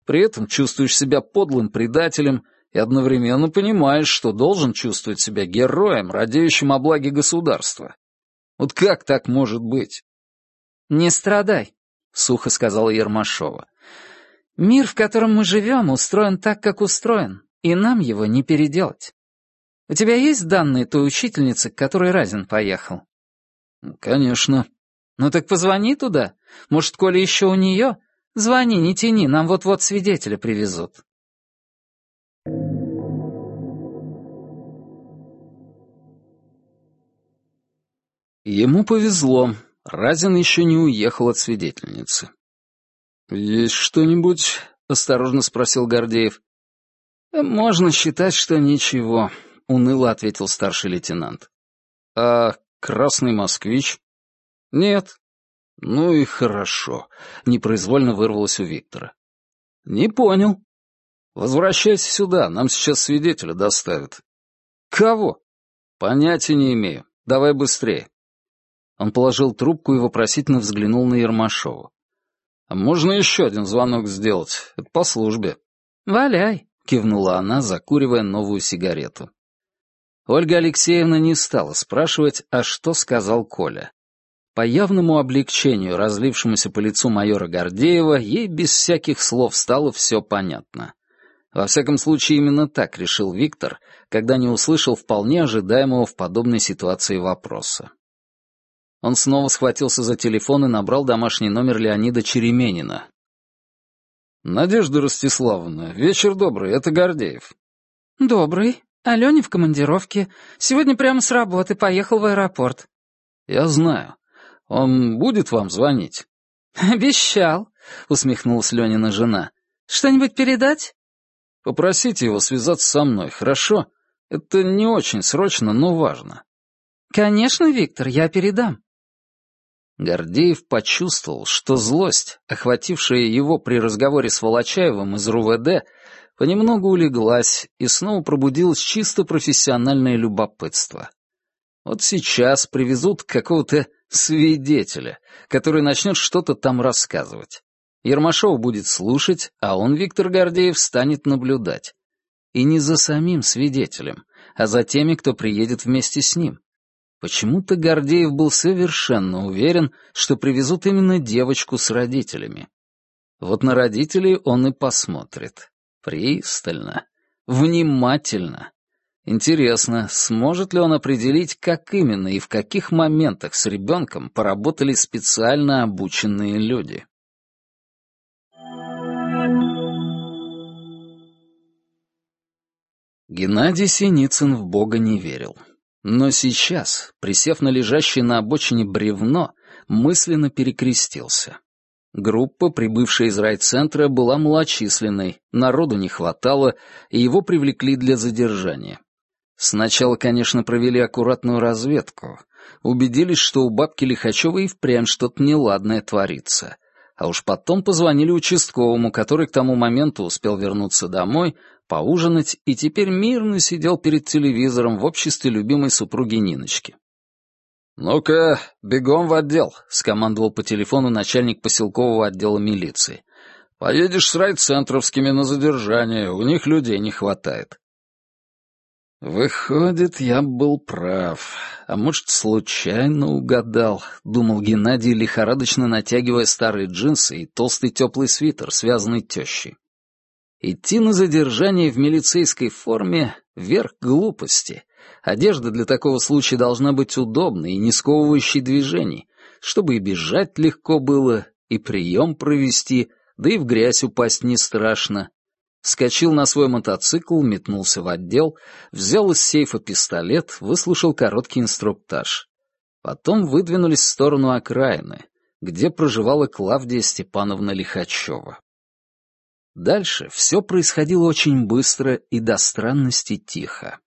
При этом чувствуешь себя подлым предателем и одновременно понимаешь, что должен чувствовать себя героем, радеющим о благе государства. Вот как так может быть? «Не страдай», — сухо сказала Ермашова. «Мир, в котором мы живем, устроен так, как устроен, и нам его не переделать. У тебя есть данные той учительницы, к которой Разин поехал?» «Конечно». «Ну так позвони туда. Может, Коля еще у нее? Звони, не тяни, нам вот-вот свидетеля привезут». Ему повезло. Разин еще не уехал от свидетельницы. «Есть что-нибудь?» — осторожно спросил Гордеев. «Можно считать, что ничего», — уныло ответил старший лейтенант. «А красный москвич?» «Нет». «Ну и хорошо», — непроизвольно вырвалось у Виктора. «Не понял». «Возвращайся сюда, нам сейчас свидетеля доставят». «Кого?» «Понятия не имею. Давай быстрее». Он положил трубку и вопросительно взглянул на Ермашову. «А можно еще один звонок сделать? Это по службе». «Валяй», — кивнула она, закуривая новую сигарету. Ольга Алексеевна не стала спрашивать, а что сказал Коля. По явному облегчению, разлившемуся по лицу майора Гордеева, ей без всяких слов стало все понятно. Во всяком случае, именно так решил Виктор, когда не услышал вполне ожидаемого в подобной ситуации вопроса. Он снова схватился за телефон и набрал домашний номер Леонида Череменина. «Надежда Ростиславовна, вечер добрый, это Гордеев». «Добрый. Алене в командировке. Сегодня прямо с работы поехал в аэропорт». «Я знаю. Он будет вам звонить?» «Обещал», — усмехнулась Ленина жена. «Что-нибудь передать?» «Попросите его связаться со мной, хорошо? Это не очень срочно, но важно». «Конечно, Виктор, я передам». Гордеев почувствовал, что злость, охватившая его при разговоре с Волочаевым из РУВД, понемногу улеглась и снова пробудилось чисто профессиональное любопытство. Вот сейчас привезут какого-то свидетеля, который начнет что-то там рассказывать. Ермашов будет слушать, а он, Виктор Гордеев, станет наблюдать. И не за самим свидетелем, а за теми, кто приедет вместе с ним. Почему-то Гордеев был совершенно уверен, что привезут именно девочку с родителями. Вот на родителей он и посмотрит. Пристально. Внимательно. Интересно, сможет ли он определить, как именно и в каких моментах с ребенком поработали специально обученные люди? Геннадий Синицын в Бога не верил. Но сейчас, присев на лежащее на обочине бревно, мысленно перекрестился. Группа, прибывшая из райцентра, была малочисленной, народу не хватало, и его привлекли для задержания. Сначала, конечно, провели аккуратную разведку, убедились, что у бабки Лихачевой и впрямь что-то неладное творится, а уж потом позвонили участковому, который к тому моменту успел вернуться домой, поужинать и теперь мирно сидел перед телевизором в обществе любимой супруги Ниночки. «Ну-ка, бегом в отдел», — скомандовал по телефону начальник поселкового отдела милиции. «Поедешь с райцентровскими на задержание, у них людей не хватает». «Выходит, я был прав. А может, случайно угадал», — думал Геннадий, лихорадочно натягивая старые джинсы и толстый теплый свитер, связанный тещей. Идти на задержание в милицейской форме — верх глупости. Одежда для такого случая должна быть удобной и не сковывающей движений, чтобы и бежать легко было, и прием провести, да и в грязь упасть не страшно. Скочил на свой мотоцикл, метнулся в отдел, взял из сейфа пистолет, выслушал короткий инструктаж. Потом выдвинулись в сторону окраины, где проживала Клавдия Степановна Лихачева. Дальше все происходило очень быстро и до странности тихо.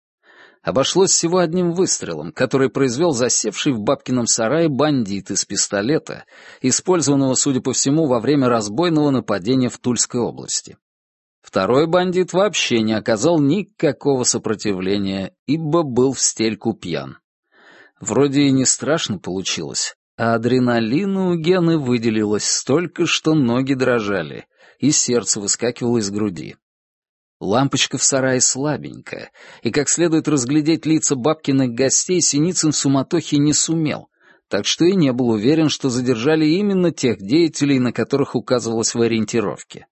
Обошлось всего одним выстрелом, который произвел засевший в бабкином сарае бандит из пистолета, использованного, судя по всему, во время разбойного нападения в Тульской области. Второй бандит вообще не оказал никакого сопротивления, ибо был в стельку пьян. Вроде и не страшно получилось, а адреналина у Гены выделилось столько, что ноги дрожали, и сердце выскакивало из груди. Лампочка в сарае слабенькая, и как следует разглядеть лица бабкиных гостей Синицын в суматохе не сумел, так что и не был уверен, что задержали именно тех деятелей, на которых указывалось в ориентировке.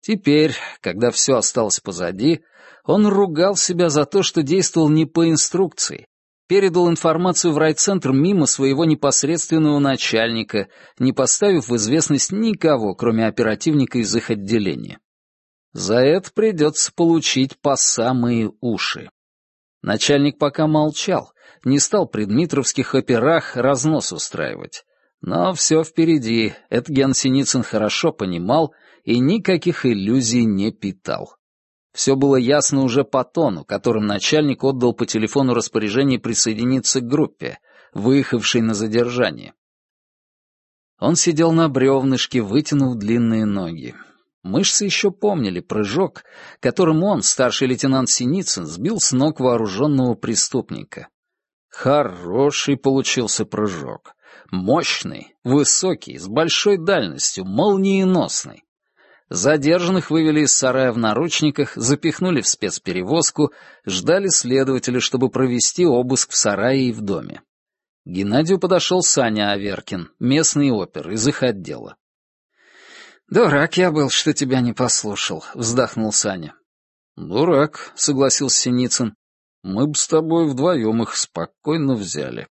Теперь, когда все осталось позади, он ругал себя за то, что действовал не по инструкции, передал информацию в райцентр мимо своего непосредственного начальника, не поставив в известность никого, кроме оперативника из их отделения. За это придется получить по самые уши. Начальник пока молчал, не стал при дмитровских операх разнос устраивать. Но все впереди, это Ген Синицын хорошо понимал и никаких иллюзий не питал. Все было ясно уже по тону, которым начальник отдал по телефону распоряжение присоединиться к группе, выехавшей на задержание. Он сидел на бревнышке, вытянув длинные ноги. Мышцы еще помнили прыжок, которым он, старший лейтенант Синицын, сбил с ног вооруженного преступника. Хороший получился прыжок. Мощный, высокий, с большой дальностью, молниеносный. Задержанных вывели из сарая в наручниках, запихнули в спецперевозку, ждали следователя, чтобы провести обыск в сарае и в доме. К Геннадию подошел Саня Аверкин, местный опер из их отдела. «Дурак я был, что тебя не послушал», — вздохнул Саня. «Дурак», — согласился Синицын. «Мы бы с тобой вдвоем их спокойно взяли.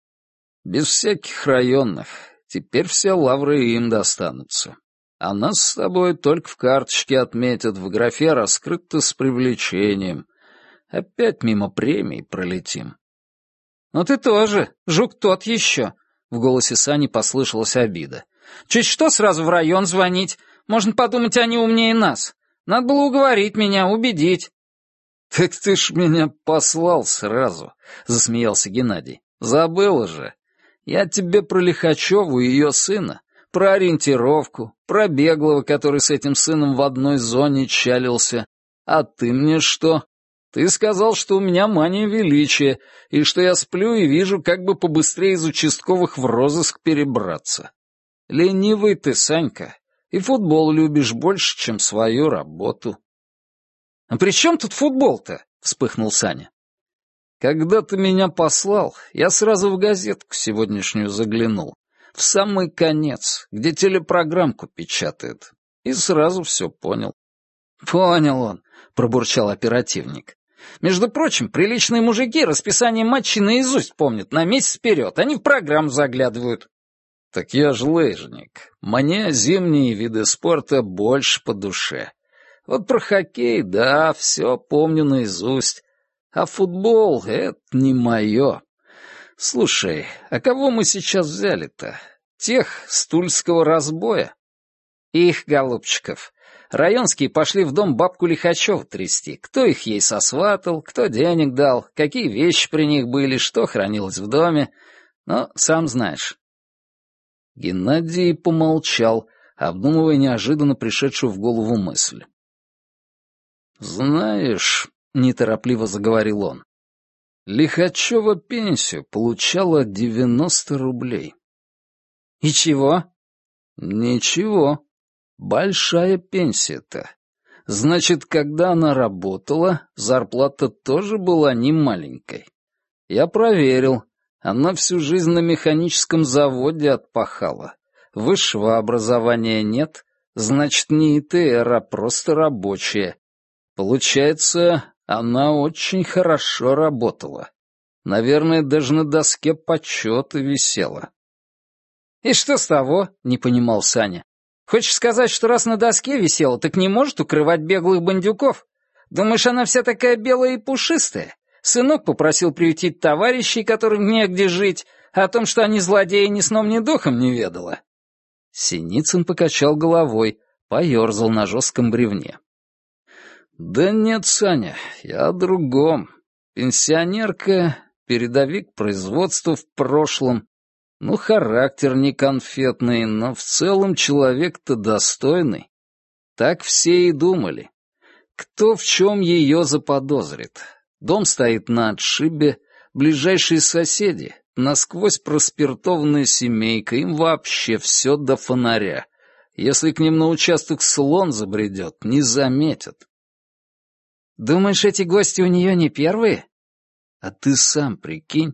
Без всяких районных. Теперь все лавры им достанутся. А нас с тобой только в карточке отметят, в графе раскрыто с привлечением. Опять мимо премий пролетим. «Ну ты тоже, жук тот еще», — в голосе Сани послышалась обида. «Чуть что, сразу в район звонить. Можно подумать, они умнее нас. Надо было уговорить меня, убедить». «Так ты ж меня послал сразу», — засмеялся Геннадий. «Забыла же. Я тебе про Лихачеву и ее сына про ориентировку, про беглого, который с этим сыном в одной зоне чалился. А ты мне что? Ты сказал, что у меня мания величия, и что я сплю и вижу, как бы побыстрее из участковых в розыск перебраться. Ленивый ты, Санька, и футбол любишь больше, чем свою работу. — А при чем тут футбол-то? — вспыхнул Саня. — Когда ты меня послал, я сразу в газетку сегодняшнюю заглянул в самый конец, где телепрограммку печатают. И сразу все понял. «Понял он», — пробурчал оперативник. «Между прочим, приличные мужики расписание матчей наизусть помнят на месяц вперед, они в программу заглядывают». «Так я ж лыжник. Мне зимние виды спорта больше по душе. Вот про хоккей, да, все помню наизусть. А футбол — это не мое. «Слушай, а кого мы сейчас взяли-то? Тех с тульского разбоя?» «Их, голубчиков. Районские пошли в дом бабку Лихачева трясти. Кто их ей сосватал, кто денег дал, какие вещи при них были, что хранилось в доме. Но сам знаешь». Геннадий помолчал, обдумывая неожиданно пришедшую в голову мысль. «Знаешь», — неторопливо заговорил он, Лихачева пенсию получала 90 рублей. И чего? Ничего. Большая пенсия-то. Значит, когда она работала, зарплата тоже была не маленькой. Я проверил. Она всю жизнь на механическом заводе отпахала. Высшего образования нет, значит, не ИТР, а просто рабочая. Получается, она очень хорошо работала. Наверное, даже на доске почета висела. «И что с того?» — не понимал Саня. «Хочешь сказать, что раз на доске висела, так не может укрывать беглых бандюков? Думаешь, она вся такая белая и пушистая? Сынок попросил приютить товарищей, которым негде жить, а о том, что они злодеи, ни сном, ни духом не ведала». Синицын покачал головой, поерзал на жестком бревне. «Да нет, Саня, я о другом. Пенсионерка, передовик производства в прошлом. Ну, характер не конфетный, но в целом человек-то достойный. Так все и думали. Кто в чем ее заподозрит? Дом стоит на отшибе, ближайшие соседи, насквозь проспиртованная семейка, им вообще все до фонаря. Если к ним на участок слон забредет, не заметят. Думаешь, эти гости у нее не первые? А ты сам прикинь.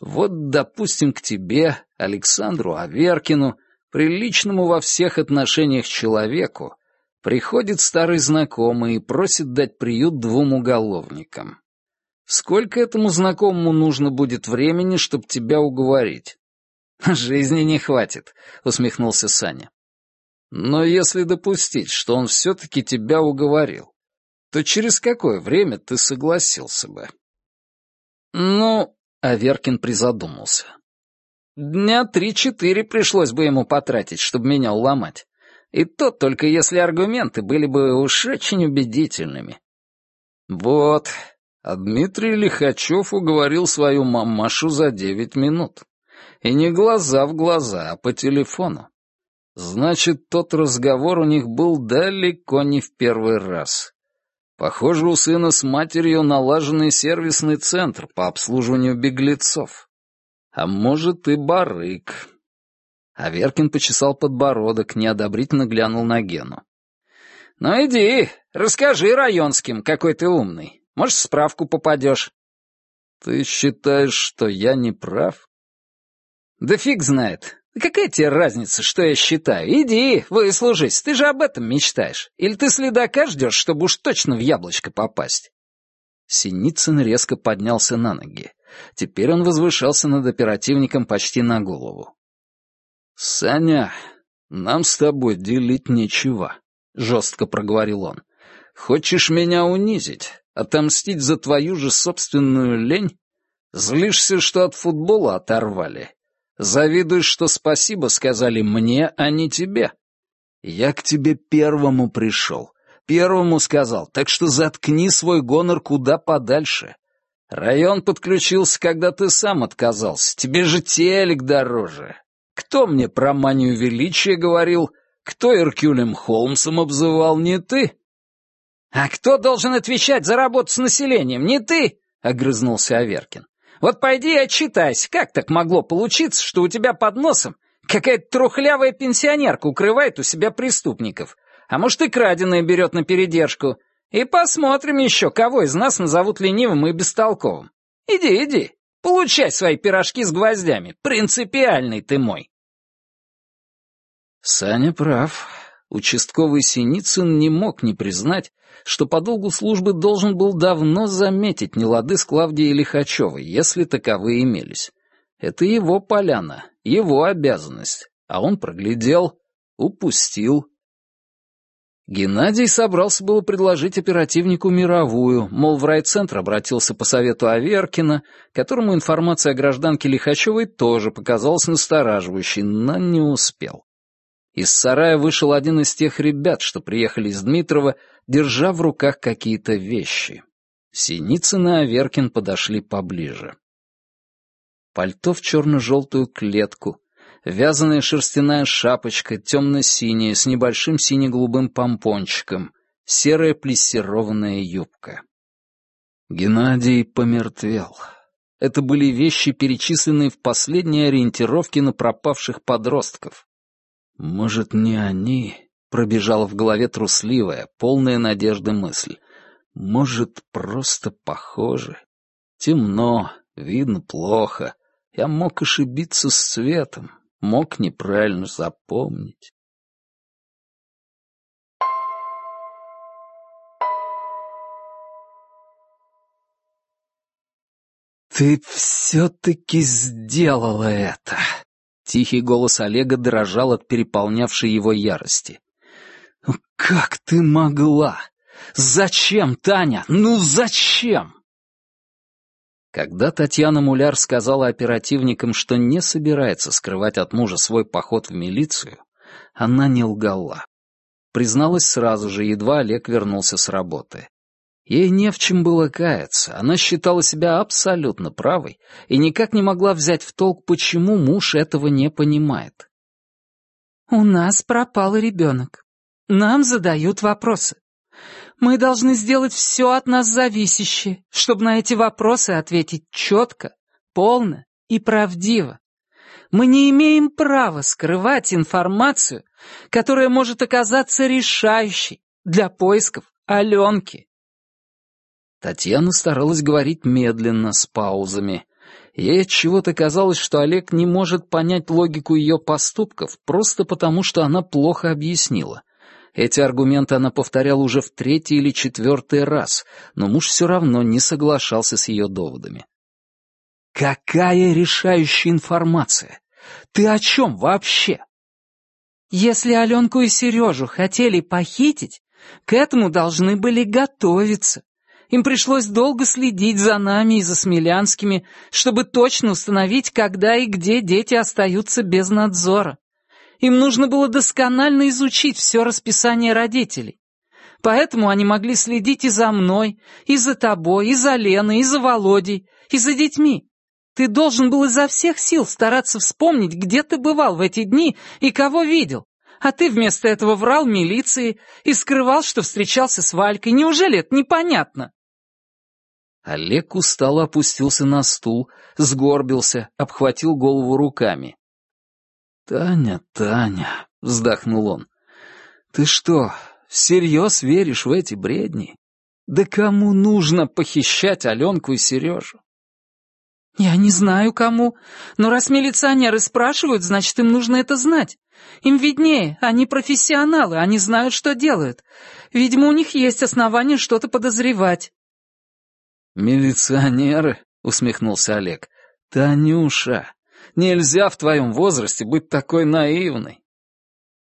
Вот, допустим, к тебе, Александру Аверкину, приличному во всех отношениях человеку, приходит старый знакомый и просит дать приют двум уголовникам. Сколько этому знакомому нужно будет времени, чтобы тебя уговорить? «Жизни не хватит», — усмехнулся Саня. «Но если допустить, что он все-таки тебя уговорил, то через какое время ты согласился бы?» «Ну...» — Аверкин призадумался. «Дня три-четыре пришлось бы ему потратить, чтобы меня уломать. И то только если аргументы были бы уж очень убедительными». «Вот, а Дмитрий Лихачев уговорил свою мамашу за девять минут. И не глаза в глаза, а по телефону. Значит, тот разговор у них был далеко не в первый раз. Похоже, у сына с матерью налаженный сервисный центр по обслуживанию беглецов. А может, и барык. Аверкин почесал подбородок, неодобрительно глянул на Гену. «Ну иди, расскажи районским, какой ты умный. Может, справку попадешь. Ты считаешь, что я не прав? Да фиг знает. Какая тебе разница, что я считаю? Иди, выслужись, ты же об этом мечтаешь. Или ты следака ждешь, чтобы уж точно в яблочко попасть? Синицын резко поднялся на ноги. Теперь он возвышался над оперативником почти на голову. «Саня, нам с тобой делить нечего», — жестко проговорил он. «Хочешь меня унизить? Отомстить за твою же собственную лень? Злишься, что от футбола оторвали? Завидуешь, что спасибо сказали мне, а не тебе? Я к тебе первому пришел. Первому сказал, так что заткни свой гонор куда подальше. Район подключился, когда ты сам отказался. Тебе же телек дороже. Кто мне про манию величия говорил? Кто Иркюлем Холмсом обзывал, не ты? «А кто должен отвечать за работу с населением, не ты?» — огрызнулся Аверкин. «Вот пойди и отчитайся, как так могло получиться, что у тебя под носом какая-то трухлявая пенсионерка укрывает у себя преступников, а может и краденое берет на передержку, и посмотрим еще, кого из нас назовут ленивым и бестолковым. Иди, иди, получай свои пирожки с гвоздями, принципиальный ты мой». Саня прав. Участковый Синицын не мог не признать, что по долгу службы должен был давно заметить нелады с Клавдией Лихачевой, если таковые имелись. Это его поляна, его обязанность, а он проглядел, упустил. Геннадий собрался было предложить оперативнику мировую, мол, в райцентр обратился по совету Аверкина, которому информация о гражданке Лихачевой тоже показалась настораживающей, но не успел. Из сарая вышел один из тех ребят, что приехали из Дмитрова, держа в руках какие-то вещи. Синицын и Аверкин подошли поближе. Пальто в черно-желтую клетку, вязаная шерстяная шапочка, темно-синяя, с небольшим сине-голубым помпончиком, серая плессированная юбка. Геннадий помертвел. Это были вещи, перечисленные в последней ориентировке на пропавших подростков. Может, не они? Пробежала в голове трусливая, полная надежды мысль. Может, просто похожи? Темно, видно плохо. Я мог ошибиться с цветом, мог неправильно запомнить. «Ты все-таки сделала это!» Тихий голос Олега дрожал от переполнявшей его ярости. «Ну «Как ты могла? Зачем, Таня? Ну зачем?» Когда Татьяна Муляр сказала оперативникам, что не собирается скрывать от мужа свой поход в милицию, она не лгала. Призналась сразу же, едва Олег вернулся с работы. Ей не в чем было каяться, она считала себя абсолютно правой и никак не могла взять в толк, почему муж этого не понимает. «У нас пропал ребенок. Нам задают вопросы. Мы должны сделать все от нас зависящее, чтобы на эти вопросы ответить четко, полно и правдиво. Мы не имеем права скрывать информацию, которая может оказаться решающей для поисков Аленки. Татьяна старалась говорить медленно, с паузами. Ей от чего-то казалось, что Олег не может понять логику ее поступков просто потому, что она плохо объяснила. Эти аргументы она повторяла уже в третий или четвертый раз, но муж все равно не соглашался с ее доводами. «Какая решающая информация? Ты о чем вообще?» «Если Аленку и Сережу хотели похитить, к этому должны были готовиться. Им пришлось долго следить за нами и за Смелянскими, чтобы точно установить, когда и где дети остаются без надзора. Им нужно было досконально изучить все расписание родителей. Поэтому они могли следить и за мной, и за тобой, и за Леной, и за Володей, и за детьми. Ты должен был изо всех сил стараться вспомнить, где ты бывал в эти дни и кого видел. А ты вместо этого врал милиции и скрывал, что встречался с Валькой. Неужели это непонятно?» Олег устало опустился на стул, сгорбился, обхватил голову руками. «Таня, Таня», — вздохнул он, — «ты что, всерьез веришь в эти бредни? Да кому нужно похищать Аленку и Сережу?» «Я не знаю, кому, но раз милиционеры спрашивают, значит, им нужно это знать. Им виднее, они профессионалы, они знают, что делают. Видимо, у них есть основания что-то подозревать». «Милиционеры?» — усмехнулся Олег. «Танюша, Нельзя в твоем возрасте быть такой наивной.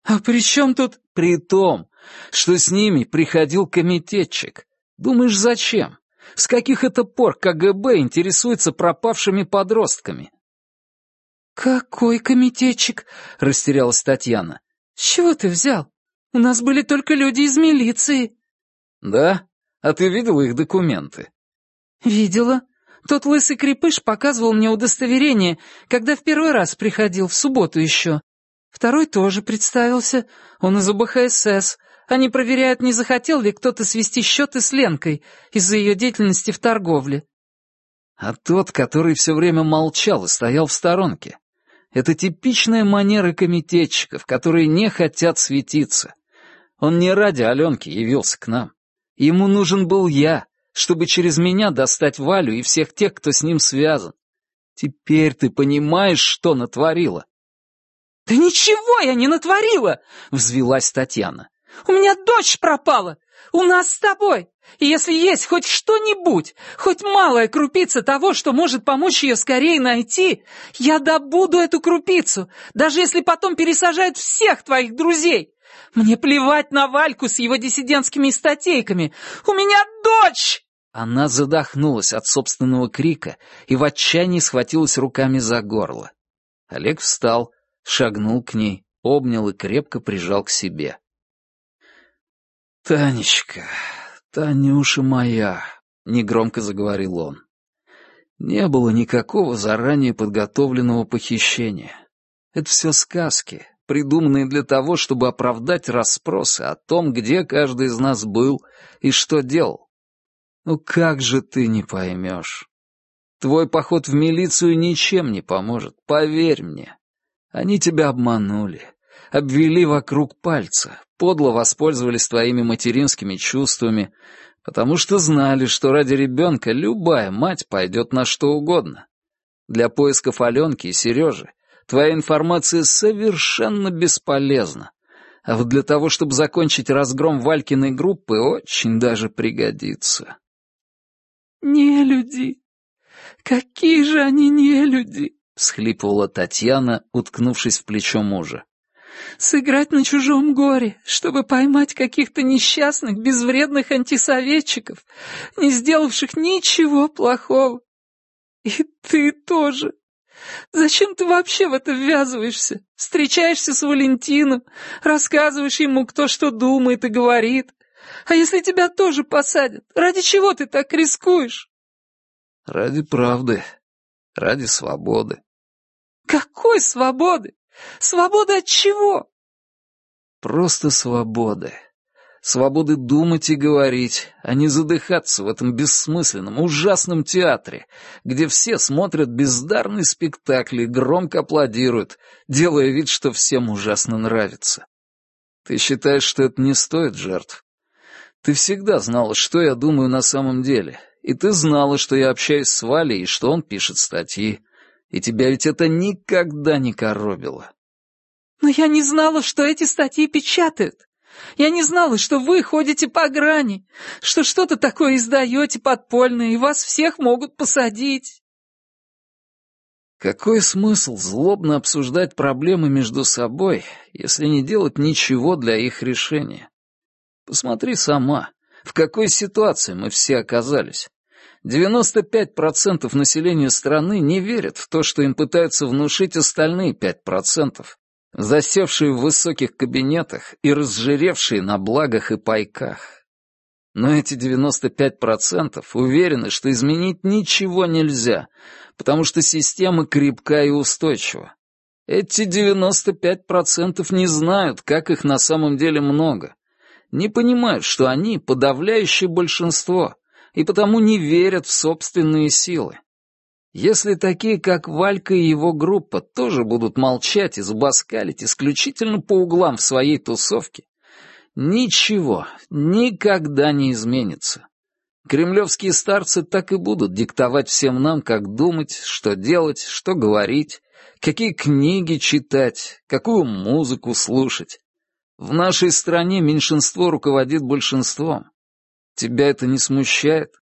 А при чем тут... При том, что с ними приходил комитетчик. Думаешь, зачем? С каких это пор КГБ интересуется пропавшими подростками? «Какой комитетчик?» — растерялась Татьяна. «С чего ты взял? У нас были только люди из милиции». «Да? А ты видела их документы?» «Видела. Тот лысый крепыш показывал мне удостоверение, когда в первый раз приходил, в субботу еще. Второй тоже представился, он из УБХСС. Они проверяют, не захотел ли кто-то свести счеты с Ленкой из-за ее деятельности в торговле. А тот, который все время молчал и стоял в сторонке. Это типичная манера комитетчиков, которые не хотят светиться. Он не ради Аленки явился к нам. Ему нужен был я, чтобы через меня достать Валю и всех тех, кто с ним связан. Теперь ты понимаешь, что натворила?» «Да ничего я не натворила!» — взвилась Татьяна. «У меня дочь пропала! У нас с тобой! И если есть хоть что-нибудь, хоть малая крупица того, что может помочь ее скорее найти, я добуду эту крупицу, даже если потом пересажают всех твоих друзей. Мне плевать на Вальку с его диссидентскими статейками. У меня дочь!» Она задохнулась от собственного крика и в отчаянии схватилась руками за горло. Олег встал, шагнул к ней, обнял и крепко прижал к себе. «Танечка, Танюша моя», — негромко заговорил он, — «не было никакого заранее подготовленного похищения. Это все сказки, придуманные для того, чтобы оправдать расспросы о том, где каждый из нас был и что делал. Ну как же ты не поймешь? Твой поход в милицию ничем не поможет, поверь мне. Они тебя обманули, обвели вокруг пальца, подло воспользовались твоими материнскими чувствами, потому что знали, что ради ребенка любая мать пойдет на что угодно. Для поисков Аленки и Сережи Твоя информация совершенно бесполезна. А вот для того, чтобы закончить разгром Валькиной группы, очень даже пригодится. «Не люди! Какие же они не люди!» — всхлипывала Татьяна, уткнувшись в плечо мужа. «Сыграть на чужом горе, чтобы поймать каких-то несчастных, безвредных антисоветчиков, не сделавших ничего плохого. И ты тоже!» Зачем ты вообще в это ввязываешься? Встречаешься с Валентином, рассказываешь ему, кто что думает и говорит. А если тебя тоже посадят, ради чего ты так рискуешь? Ради правды, ради свободы. Какой свободы? Свободы от чего? Просто свободы. Свободы думать и говорить, а не задыхаться в этом бессмысленном, ужасном театре, где все смотрят бездарный спектакль и громко аплодируют, делая вид, что всем ужасно нравится. Ты считаешь, что это не стоит жертв? Ты всегда знала, что я думаю на самом деле, и ты знала, что я общаюсь с Валей и что он пишет статьи, и тебя ведь это никогда не коробило. Но я не знала, что эти статьи печатают. Я не знала, что вы ходите по грани, что что-то такое издаете подпольное, и вас всех могут посадить. Какой смысл злобно обсуждать проблемы между собой, если не делать ничего для их решения? Посмотри сама, в какой ситуации мы все оказались. 95% населения страны не верят в то, что им пытаются внушить остальные 5%, засевшие в высоких кабинетах и разжиревшие на благах и пайках. Но эти 95% уверены, что изменить ничего нельзя, потому что система крепка и устойчива. Эти 95% не знают, как их на самом деле много. Не понимают, что они подавляющее большинство, и потому не верят в собственные силы. Если такие, как Валька и его группа, тоже будут молчать и зубоскалить исключительно по углам в своей тусовке, ничего никогда не изменится. Кремлевские старцы так и будут диктовать всем нам, как думать, что делать, что говорить, какие книги читать, какую музыку слушать. В нашей стране меньшинство руководит большинством. Тебя это не смущает?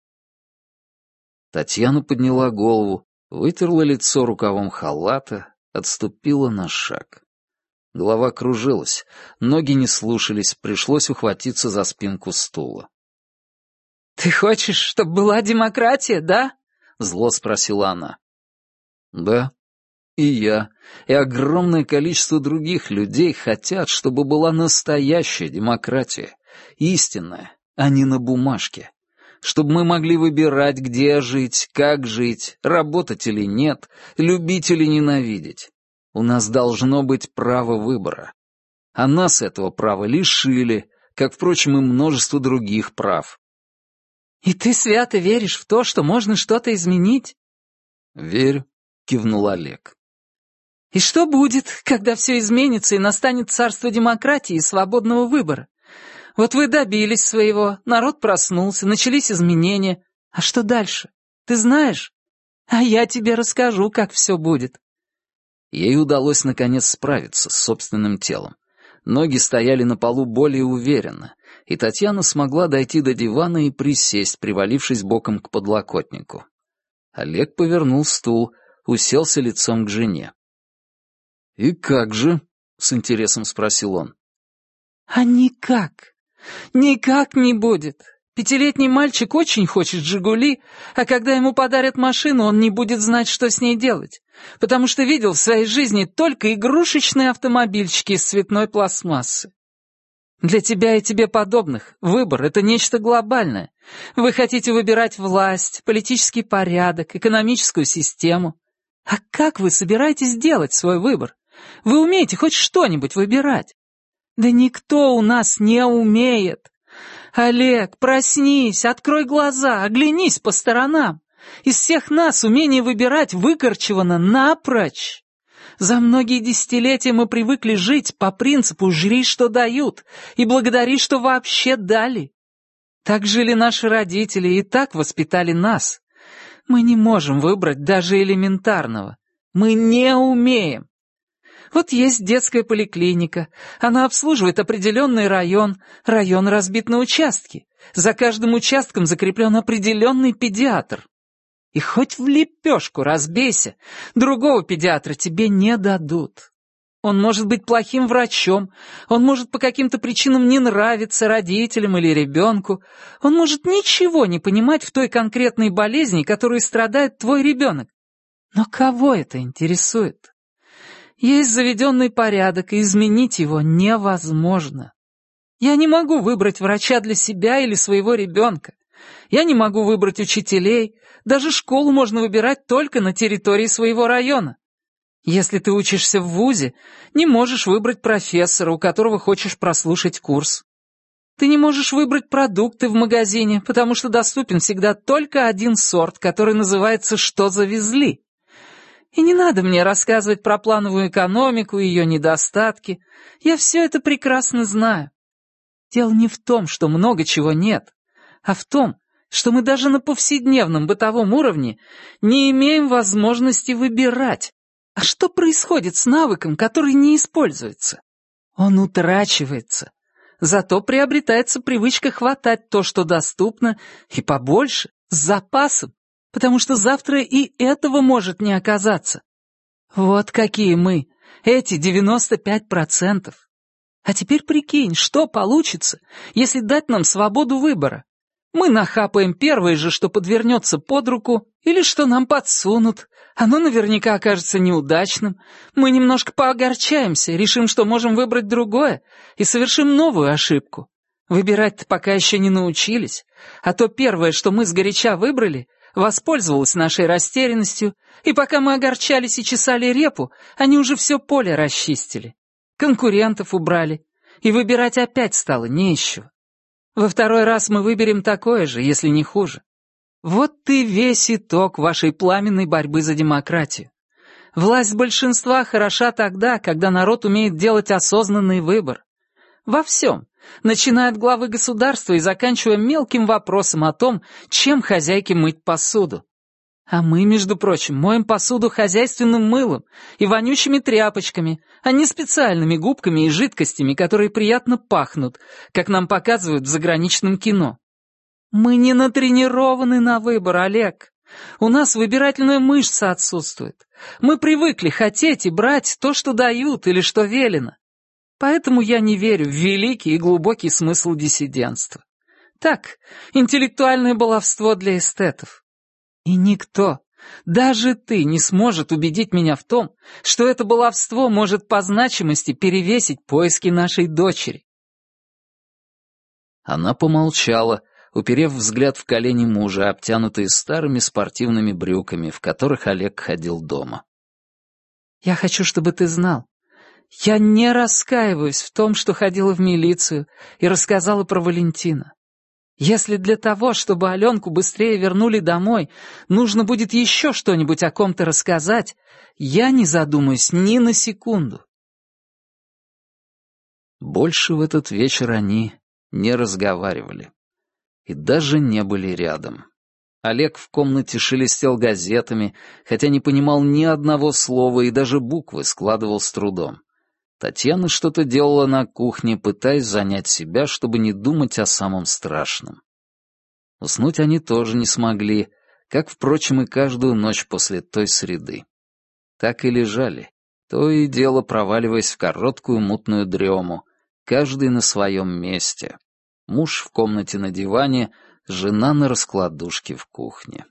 Татьяна подняла голову, вытерла лицо рукавом халата, отступила на шаг. Голова кружилась, ноги не слушались, пришлось ухватиться за спинку стула. «Ты хочешь, чтобы была демократия, да?» — зло спросила она. «Да. И я, и огромное количество других людей хотят, чтобы была настоящая демократия, истинная, а не на бумажке чтобы мы могли выбирать, где жить, как жить, работать или нет, любить или ненавидеть. У нас должно быть право выбора. А нас этого права лишили, как, впрочем, и множество других прав. «И ты свято веришь в то, что можно что-то изменить?» «Верю», — кивнул Олег. «И что будет, когда все изменится и настанет царство демократии и свободного выбора? Вот вы добились своего, народ проснулся, начались изменения. А что дальше? Ты знаешь? А я тебе расскажу, как все будет». Ей удалось наконец справиться с собственным телом. Ноги стояли на полу более уверенно, и Татьяна смогла дойти до дивана и присесть, привалившись боком к подлокотнику. Олег повернул стул, уселся лицом к жене. «И как же?» — с интересом спросил он. «А никак. «Никак не будет. Пятилетний мальчик очень хочет «Жигули», а когда ему подарят машину, он не будет знать, что с ней делать, потому что видел в своей жизни только игрушечные автомобильчики из цветной пластмассы. Для тебя и тебе подобных выбор — это нечто глобальное. Вы хотите выбирать власть, политический порядок, экономическую систему. А как вы собираетесь делать свой выбор? Вы умеете хоть что-нибудь выбирать? Да никто у нас не умеет. Олег, проснись, открой глаза, оглянись по сторонам. Из всех нас умение выбирать выкорчевано напрочь. За многие десятилетия мы привыкли жить по принципу «жри, что дают» и «благодари, что вообще дали». Так жили наши родители и так воспитали нас. Мы не можем выбрать даже элементарного. Мы не умеем. Вот есть детская поликлиника. Она обслуживает определенный район. Район разбит на участки. За каждым участком закреплен определенный педиатр. И хоть в лепешку разбейся, другого педиатра тебе не дадут. Он может быть плохим врачом, он может по каким-то причинам не нравиться родителям или ребенку, он может ничего не понимать в той конкретной болезни, которой страдает твой ребенок. Но кого это интересует? Есть заведенный порядок, и изменить его невозможно. Я не могу выбрать врача для себя или своего ребенка. Я не могу выбрать учителей. Даже школу можно выбирать только на территории своего района. Если ты учишься в ВУЗе, не можешь выбрать профессора, у которого хочешь прослушать курс. Ты не можешь выбрать продукты в магазине, потому что доступен всегда только один сорт, который называется «Что завезли?». И не надо мне рассказывать про плановую экономику и ее недостатки. Я все это прекрасно знаю. Дело не в том, что много чего нет, а в том, что мы даже на повседневном бытовом уровне не имеем возможности выбирать. А что происходит с навыком, который не используется? Он утрачивается. Зато приобретается привычка хватать то, что доступно, и побольше, с запасом, потому что завтра и этого может не оказаться. Вот какие мы, эти 95%. А теперь прикинь, что получится, если дать нам свободу выбора. Мы нахапаем первое же, что подвернется под руку, или что нам подсунут. Оно наверняка окажется неудачным. Мы немножко поогорчаемся, решим, что можем выбрать другое, и совершим новую ошибку. Выбирать-то пока еще не научились, а то первое, что мы сгоряча выбрали, воспользовалось нашей растерянностью, и пока мы огорчались и чесали репу, они уже все поле расчистили. Конкурентов убрали, и выбирать опять стало не во второй раз мы выберем такое же, если не хуже. Вот ты весь итог вашей пламенной борьбы за демократию. Власть большинства хороша тогда, когда народ умеет делать осознанный выбор. Во всем, начиная от главы государства и заканчивая мелким вопросом о том, чем хозяйке мыть посуду. А мы, между прочим, моем посуду хозяйственным мылом и вонючими тряпочками, а не специальными губками и жидкостями, которые приятно пахнут, как нам показывают в заграничном кино. Мы не натренированы на выбор, Олег. У нас выбирательная мышца отсутствует. Мы привыкли хотеть и брать то, что дают или что велено. Поэтому я не верю в великий и глубокий смысл диссидентства. Так, интеллектуальное баловство для эстетов. И никто, даже ты, не сможет убедить меня в том, что это баловство может по значимости перевесить поиски нашей дочери. Она помолчала, уперев взгляд в колени мужа, обтянутые старыми спортивными брюками, в которых Олег ходил дома. «Я хочу, чтобы ты знал. Я не раскаиваюсь в том, что ходила в милицию и рассказала про Валентина. Если для того, чтобы Аленку быстрее вернули домой, нужно будет еще что-нибудь о ком-то рассказать, я не задумаюсь ни на секунду. Больше в этот вечер они не разговаривали. И даже не были рядом. Олег в комнате шелестел газетами, хотя не понимал ни одного слова и даже буквы складывал с трудом. Татьяна что-то делала на кухне, пытаясь занять себя, чтобы не думать о самом страшном. Уснуть они тоже не смогли, как, впрочем, и каждую ночь после той среды. Так и лежали, то и дело проваливаясь в короткую мутную дрему, каждый на своем месте. Муж в комнате на диване, жена на раскладушке в кухне.